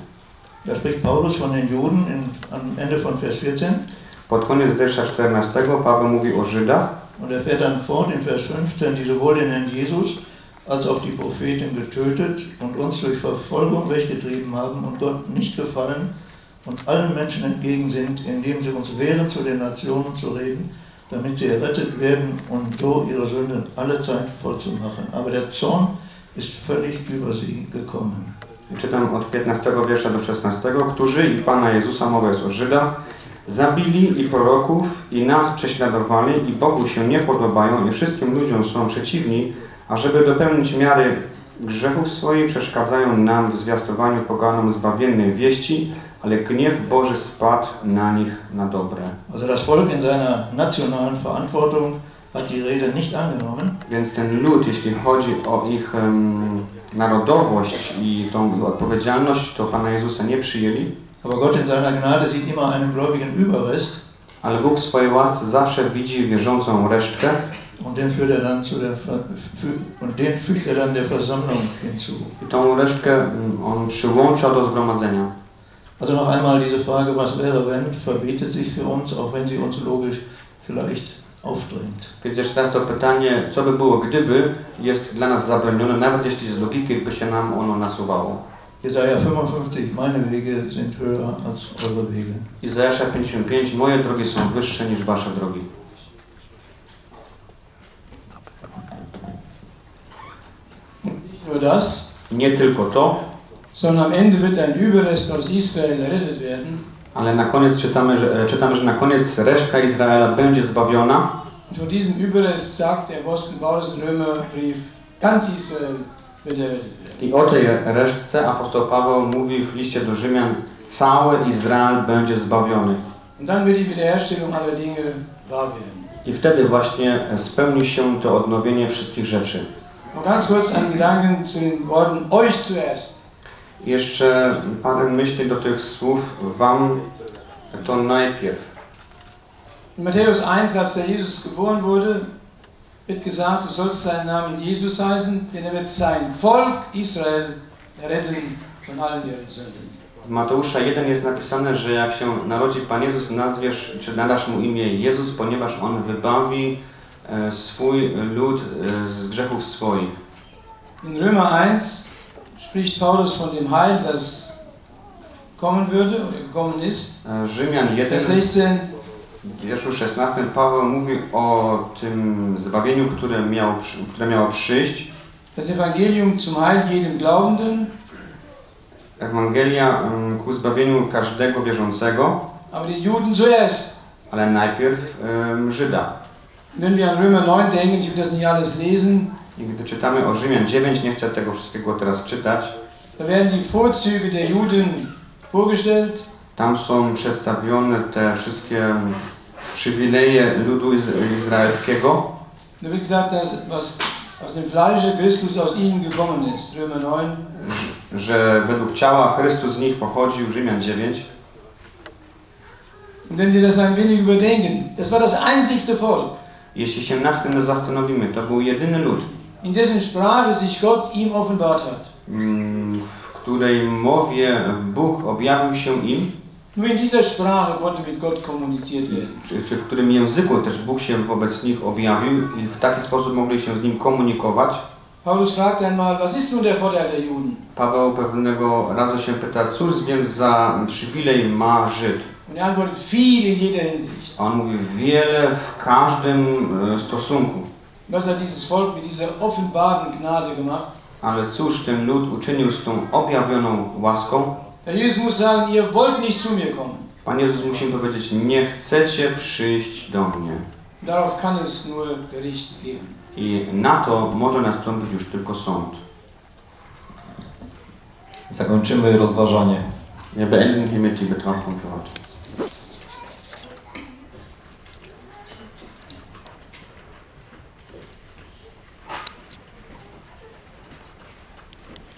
Da spricht Paulus von den Juden in, am Ende von Vers 14 Pod koniec wiersza 14 Paweł mówi o Żydach und er fährt dann fort in Vers 15, die sowohl den Herrn Jesus als auch die Propheten getötet und uns durch Verfolgung weggetrieben haben und Gott nicht gefallen und allen Menschen entgegen sind, indem sie uns wehren, zu den Nationen zu reden, damit sie errettet werden und so ihre Sünden alle Zeit vollzumachen. Aber der Zorn ist völlig über sie gekommen. Czytam od 15 wiersza do 16, którzy i Pana Jezusa, mowa jest o Żydach, zabili i proroków i nas prześladowali i Bogu się nie podobają i wszystkim ludziom są przeciwni, a żeby dopełnić miary grzechów swoich przeszkadzają nam w zwiastowaniu poganom zbawiennej wieści, ale gniew Boży spadł na nich na dobre. Also das Volk in seiner nationalen Verantwortung hat die Rede nicht angenommen, Więc ten lud, jeśli chodzi o ich em, narodowość i tą ich odpowiedzialność, to Pana Jezusa nie przyjęli, aber Gott in seiner Gnade sieht immer einen gläubigen Überrest ale Bóg w swojej łasce zawsze widzi wierzącą resztkę und den führt er dann zu der und den fügt er dann der Versammlung hinzu. i tą resztkę On przyłącza do zgromadzenia. Also noch einmal diese Frage, was wäre wenn, verbietet sich für uns, auch wenn sie uns logisch vielleicht aufdrängt. Więc jeszcze raz to pytanie, co by było gdyby, jest dla nas zabronione, nawet jeśli z logiki by się nam ono nasuwało. Jesaja 55, meine Wege sind höher als eure Wege. Izajasza 55, moje drogi są wyższe niż wasze drogi. Nicht nur das, Nie tylko to, sondern am Ende wird ein Überrest aus Israel errettet werden. ale na koniec czytamy, że, e, czytamy, że na koniec resztka Izraela będzie zbawiona Und von diesem Überrest sagt der Apostel Paulus im Römerbrief, ganz Israel wird errettet werden. I o tej resztce apostoł Paweł mówi w liście do Rzymian, cały Izrael będzie zbawiony. Und dann wird die Wiederherstellung aller Dinge wahr werden. I wtedy właśnie spełni się to odnowienie wszystkich rzeczy. Noch ganz kurz ein Gedanken zu den Worten euch zuerst. Jeszcze parę myśli do tych słów wam to najpierw. In Matthäus 1, als der Jesus geboren wurde, wird gesagt, du sollst seinen Namen Jesus heißen, denn er wird sein Volk Israel erretten von allen ihren Sünden. W Mateusza 1 jest napisane, że jak się narodzi Pan Jezus, nazwiesz, czy nadasz mu imię Jezus, ponieważ On wybawi e, swój lud e, z grzechów swoich. In Römer 1 spricht Paulus von dem Heil, das kommen würde oder gekommen ist. E, Rzymian 1, Vers 16, w wierszu 16 Paweł mówi o tym zbawieniu, które miało, które miało przyjść. das Evangelium zum Heil jedem Glaubenden, Ewangelia ku zbawieniu każdego wierzącego, aber die Juden zuerst. ale najpierw em, Żyda. Wenn wir an Römer 9 denken, ich will das nicht alles lesen, I gdy czytamy o Rzymian 9, nie chcę tego wszystkiego teraz czytać, da werden die Vorzüge der Juden vorgestellt. tam są przedstawione te wszystkie przywileje ludu iz- izraelskiego. Da wird gesagt, dass was aus dem Fleische Christus aus ihnen gekommen ist. Römer 9. że według ciała Chrystus z nich pochodził, Rzymian 9. Und wenn wir das ein wenig überdenken, das war das einzigste Volk, Jeśli się nad tym zastanowimy, to był jedyny lud, in dessen Sprache sich Gott ihm offenbart hat. mm, w której mowie Bóg objawił się im, Nur in dieser Sprache konnte mit Gott kommuniziert werden. czy, czy w którym języku też Bóg się wobec nich objawił i w taki sposób mogli się z nim komunikować. Paulus fragt einmal, was ist nun der Vorteil der Juden? Paweł pewnego razu się pyta, cóż więc za przywilej ma Żyd? Und er antwortet, viel in jeder Hinsicht. On mówi wiele w każdym e, stosunku. Was hat dieses Volk mit dieser offenbaren Gnade gemacht? Ale cóż ten lud uczynił z tą objawioną łaską? Der Jesus muss sagen, ihr wollt nicht zu mir kommen. Pan Jezus musi powiedzieć, nie chcecie przyjść do mnie. Darauf kann es nur Gericht geben. I na to może nastąpić już tylko sąd. Zakończymy rozważanie. Wir beenden hiermit die Betrachtung für heute.